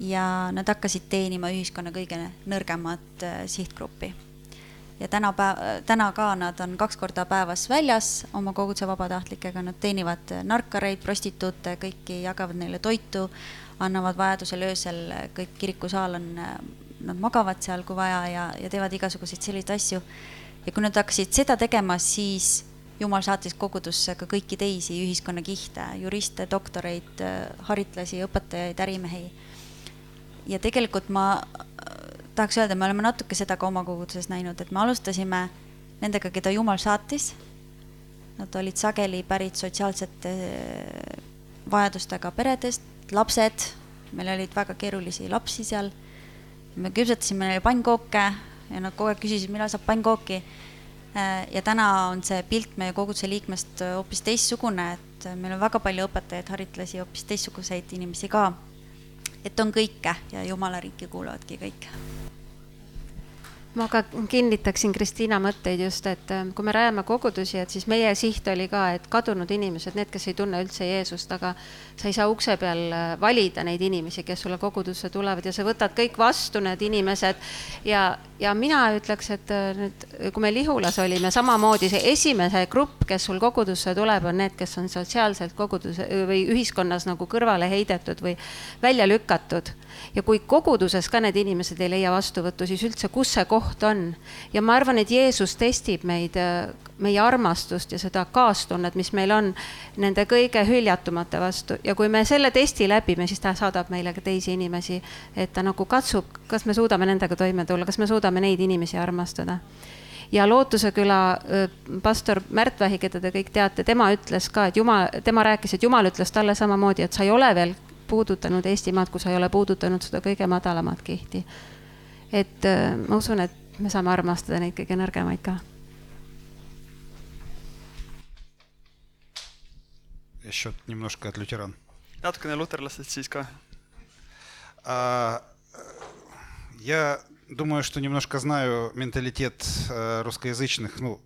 ja nad hakkasid teenima ühiskonna kõige nõrgemat sihtgruppi ja täna päev, täna ka nad on kaks korda päevas väljas oma koguduse vabatahtlikega, nad teenivad narkareid, prostituute, kõiki, jagavad neile toitu, annavad vajadusel öösel, kõik kirikusaal on, nad magavad seal, kui vaja ja, ja teevad igasuguseid selliseid asju. Ja kui nad hakkasid seda tegema, siis Jumal saatis kogudusse ka kõiki teisi ühiskonnakihte, juriste, doktoreid, haritlasi, õpetajaid, ärimehi. ja tegelikult ma tahaks öelda, me oleme natuke seda ka oma koguduses näinud, et me alustasime nendega, keda Jumal saatis. Nad olid sageli pärit sotsiaalsete eh, vajadustega peredest, lapsed, meil olid väga keerulisi lapsi seal. me küpsetasime neile pannkooke ja nad kogu aeg küsisid, millal saab pannkooki. Eh, ja täna on see pilt meie koguduse liikmest hoopis teistsugune, et meil on väga palju õpetajaid, haritlasi, hoopis teistsuguseid inimesi ka. et on kõike ja Jumala riiki kuuluvadki kõik ma ka kinnitaksin Kristiina mõtteid just, et ähm, kui me rajame kogudusi, et siis meie siht oli ka, et kadunud inimesed, need, kes ei tunne üldse Jeesust, aga sa ei saa ukse peal äh, valida neid inimesi, kes sulle kogudusse tulevad ja sa võtad kõik vastu, need inimesed. ja, ja mina ütleks, et äh, nüüd, kui me Lihulas olime, samamoodi see esimene grupp, kes sul kogudusse tuleb, on need, kes on sotsiaalselt koguduse või ühiskonnas nagu kõrvale heidetud või välja lükatud ja kui koguduses ka need inimesed ei leia vastuvõttu, siis üldse, kus see koht on? ja ma arvan, et Jeesus testib meid, meie armastust ja seda kaastunnet, mis meil on nende kõige hüljatumate vastu ja kui me selle testi läbime, siis ta saadab meile ka teisi inimesi, et ta nagu katsub, kas me suudame nendega toime tulla, kas me suudame neid inimesi armastada ja Lootuse küla pastor Märt Vähi, keda te kõik teate, tema ütles ka, et jumal, tema rääkis, et jumal ütles talle samamoodi, et sa ei ole veel puudutanud Eestimaad, kui sa ei ole puudutanud seda kõige madalamat kihti et äh, ma usun, et me saame armastada neid kõige nõrgemaid ka. Еще немножко от лютеран. natukene luterlastest siis ka. Я думаю, что немножко знаю менталитет э, русскоязычных, ну,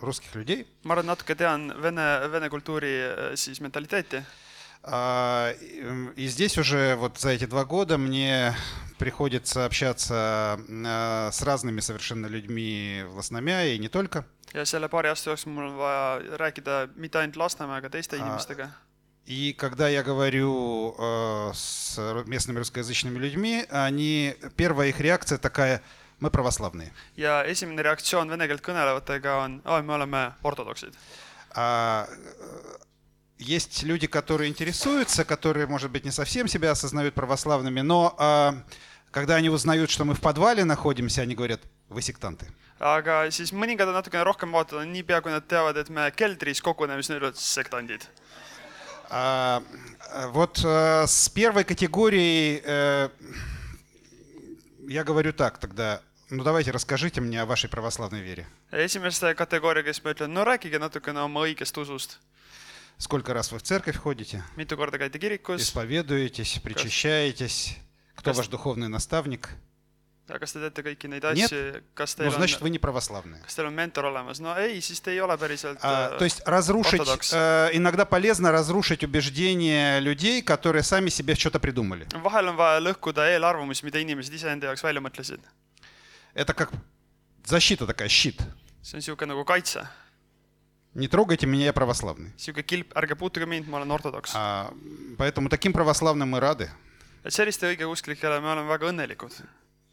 русских людей. ma arvan, natuke tean vene, vene kultuuri э, siis mentaliteeti И здесь уже вот за эти два года мне приходится общаться с разными совершенно людьми в Lasnamäe и не только. ja selle paari aasta jooksul mul on vaja rääkida mitte ainult Lasnamäe, aga teiste inimestega. И когда я говорю э, с местными русскоязычными людьми, они, первая их реакция такая, мы православные. ja esimene reaktsioon vene keelt kõnelevatega on, aa, me oleme ortodoksid есть люди, которые интересуются, которые, может быть, не совсем себя осознают православными, но а, когда они узнают, что мы в подвале находимся, они говорят, вы сектанты. aga siis mõningad on natukene rohkem vaatavad, niipea kui nad teavad, et me keldris koguneme, siis nad ütlevad sektandid. А, вот а, с первой категорией а, я говорю так тогда, ну давайте расскажите мне о вашей православной вере. esimeste kategooriaga siis ma ütlen, no rääkige natukene oma õigest usust Сколько раз вы в церковь ходите? Mitu korda käite kirikus? Исповедуетесь, причащаетесь? Кто ваш духовный наставник? ja kas te teete kõiki neid Нет? kas Ну, значит, on вы не православные. kas teil on mentor olemas? no ei, siis te ei ole päriselt А, äh, то есть разрушить, э, иногда полезно разрушить убеждения людей, которые сами себе что-то придумали. vahel on vaja lõhkuda eelarvamusi, mida inimesed iseenda jaoks välja mõtlesid. Это как защита такая, щит. see on niisugune nagu kaitse, Не трогайте меня, я православный. niisugune kilp , ärge puutuge mind , ma olen ortodoks . А, поэтому таким православным мы рады. et selliste õigeusklikele me oleme väga õnnelikud ,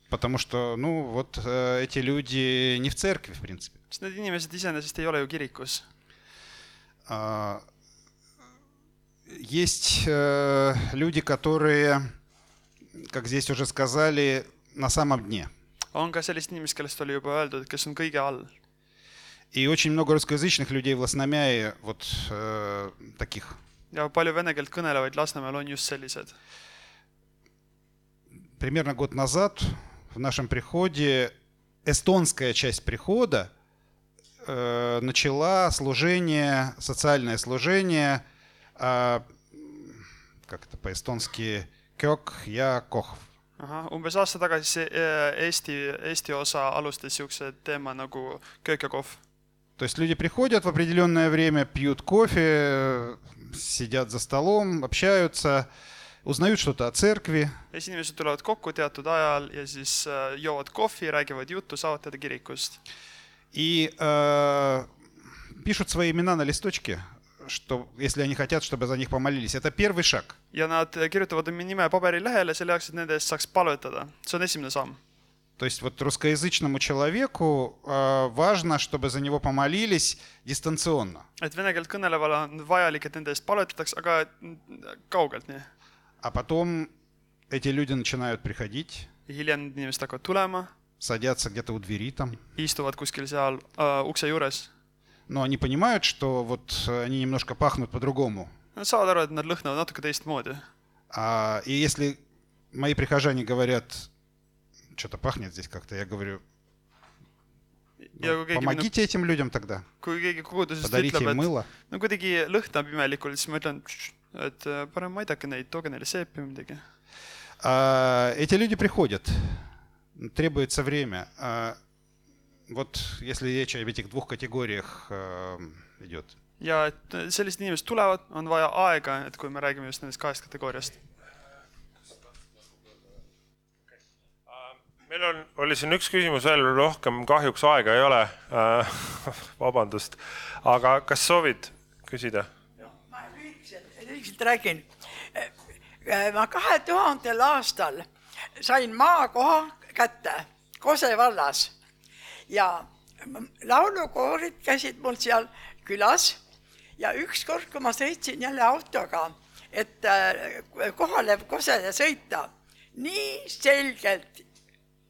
Потому что, ну, вот э, эти люди не в церкви, в принципе. sest need inimesed iseenesest ei ole ju kirikus . А, Есть э, люди, которые, как здесь уже сказали, на самом дне. on ka sellist inimest , kellest oli juba öeldud , kes on kõige all . И очень много русскоязычных людей в Лосномяе вот э, таких. ja palju vene keelt kõnelevaid Lasnamäel on just sellised. Примерно год назад в нашем приходе эстонская часть прихода э, начала служение, социальное служение, а, как это по-эстонски, кёк я кохв. ahah, umbes aasta tagasi see äh, Eesti, Eesti osa alustas niisuguse teema nagu köökekahv. То есть люди приходят в определенное время, пьют кофе, сидят за столом, общаются, узнают что-то о церкви, ja siis inimesed tulevad kokku teatud ajal ja siis äh, joovad kohvi, räägivad juttu, saavad teada kirikust. и э, пишут свои имена на листочке, что, если они хотят, чтобы за них помолились. Это первый шаг. ja nad kirjutavad oma nime paberilehele selle jaoks, et nende eest saaks palvetada. see on esimene samm. То есть вот русскоязычному человеку э, важно, чтобы за него помолились дистанционно. et vene keelt kõnelevale on vajalik, et nende eest palvetatakse, aga kaugelt nii. А потом эти люди начинают приходить, hiljem inimesed hakkavad tulema, садятся где-то у двери там. istuvad kuskil seal äh, ukse juures. Но они понимают, что вот они немножко пахнут по-другому. Nad saavad aru, et nad lõhnavad natuke teistmoodi. А, и если мои прихожане говорят, что-то пахнет здесь как-то, я говорю, ja kui keegi minu, помогите этим людям тогда, kui keegi kogudusest подарите ütleb, им et мыло. no kuidagi lõhnab imelikult, siis ma ütlen, et äh, parem aidake neid, tooge neile seepi või midagi. А, эти люди приходят, требуется время. А, вот если речь об этих двух категориях э, идет. ja et äh, sellised inimesed tulevad, on vaja aega, et kui me räägime just nendest kahest kategooriast. Meil on, oli siin üks küsimus veel, rohkem kahjuks aega ei ole äh. vabandust, aga kas soovid küsida? ma lühikselt, lühikselt räägin. ma kahe tuhandel aastal sain maakoha kätte Kose vallas ja laulukoorid käisid mul seal külas ja ükskord, kui ma sõitsin jälle autoga, et äh, kohale Kosele sõita, nii selgelt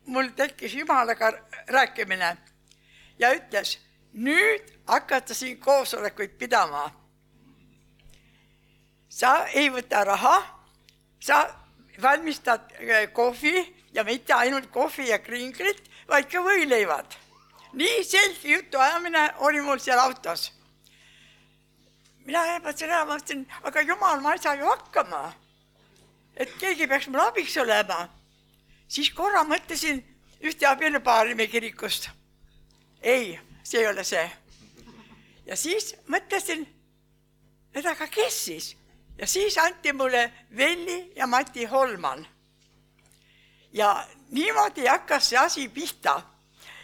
mul tekkis Jumalaga rääkimine ja ütles, nüüd hakata siin koosolekuid pidama sa ei võta raha, sa valmistad äh, kohvi ja mitte ainult kohvi ja kringlit, vaid ka võileivad. nii selge jutuajamine oli mul seal autos. mina ehmatasin ära, mõtlesin, aga jumal, ma ei saa ju hakkama. et keegi peaks mul abiks olema. Siis korra mõtlesin ühte abielupaari meie kirikust. ei, see ei ole see. ja siis mõtlesin, et aga kes siis ja siis anti mulle Velli ja Mati Holman. ja niimoodi hakkas see asi pihta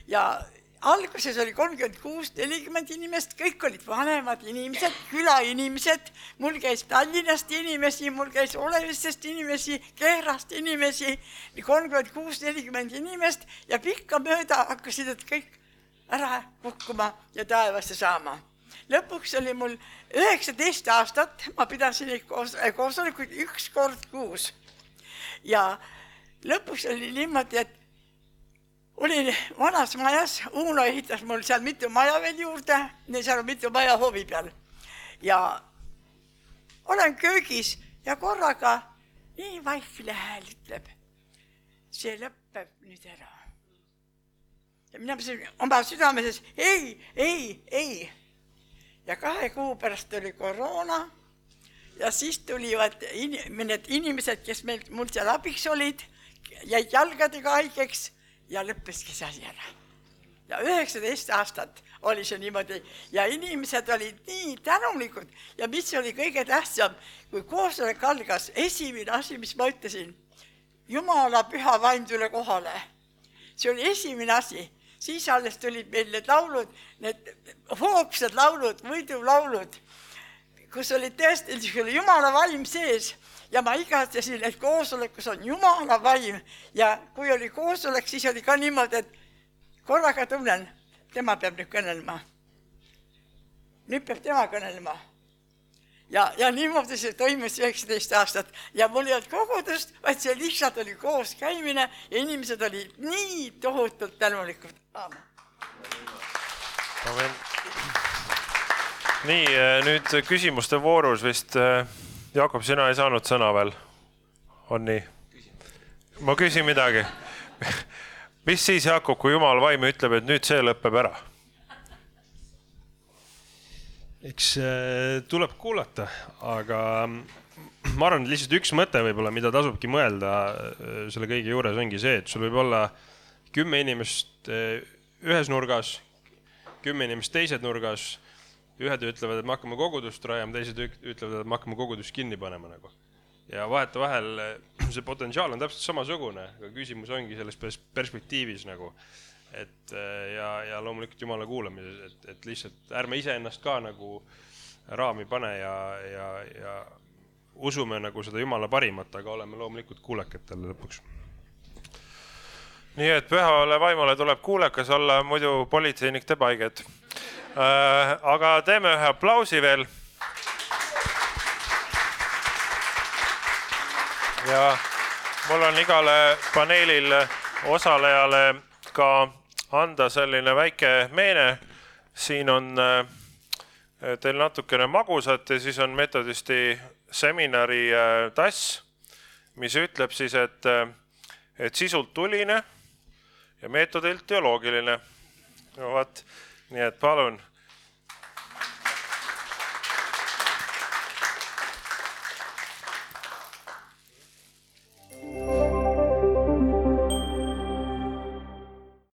ja alguses oli kolmkümmend kuus, nelikümmend inimest, kõik olid vanemad inimesed, külainimesed, mul käis Tallinnast inimesi, mul käis Olevistest inimesi, Kehrast inimesi, kolmkümmend kuus, nelikümmend inimest ja pikkamööda hakkasid nad kõik ära kukkuma ja taevasse saama. Lõpuks oli mul üheksateist aastat, ma pidasin neid koos, koosolekuid üks kord kuus. ja lõpuks oli niimoodi, et olin vanas majas, Uno ehitas mul seal mitu maja veel juurde, seal on mitu maja hoovi peal. ja olen köögis ja korraga nii vaikne hääl ütleb, see lõpeb nüüd ära. ja mina mõtlesin oma südameses ei, ei, ei. Ja kahe kuu pärast tuli koroona ja siis tulivad in, need inimesed, kes meil, mul seal abiks olid, jäid jalgadega haigeks ja lõppeski see asi ära. ja üheksateist aastat oli see niimoodi ja inimesed olid nii tänulikud ja mis oli kõige tähtsam, kui koosolek algas, esimene asi, mis ma ütlesin, jumala püha vaim tule kohale. see oli esimene asi, siis alles tulid meil need laulud, need hoogsad laulud, võidulaulud, kus oli tõesti niisugune jumala vaim sees ja ma igatsesin, et koosolekus on jumala vaim ja kui oli koosolek, siis oli ka niimoodi, et korraga tunnen, tema peab nüüd kõnelema. nüüd peab tema kõnelema. ja, ja niimoodi see toimus üheksateist aastat ja mul ei olnud kogudust, vaid see lihtsalt oli koos käimine ja inimesed olid nii tohutult tänulikud. nii, nüüd küsimuste voorus vist Jakob, sina ei saanud sõna veel? on nii? ma küsin midagi mis siis, Jakob, kui jumal vaim ütleb, et nüüd see lõpeb ära? eks äh, tuleb kuulata, aga mm, ma arvan, et lihtsalt üks mõte võib-olla, mida tasubki mõelda äh, selle kõige juures ongi see, et sul võib olla kümme inimest äh, ühes nurgas, kümme inimest teises nurgas ühed ütlevad, et me hakkame kogudust rajama, teised ütlevad, et me hakkame kogudust kinni panema nagu. ja vahetevahel see potentsiaal on täpselt samasugune, aga küsimus ongi selles perspektiivis nagu. et ja, ja loomulikult Jumala kuulamises, et, et lihtsalt ärme iseennast ka nagu raami pane ja, ja, ja usume nagu seda Jumala parimat, aga oleme loomulikult kuulekad talle lõpuks nii et pühale vaimule tuleb kuulekas olla, muidu politseinik teeb haiget aga teeme ühe aplausi veel. ja mul on igale paneelil osalejale ka anda selline väike meene. siin on äh, teil natukene magusat ja siis on metodisti seminari äh, tass, mis ütleb siis, et, et sisult tuline ja meetodilt teoloogiline. no vot nii et palun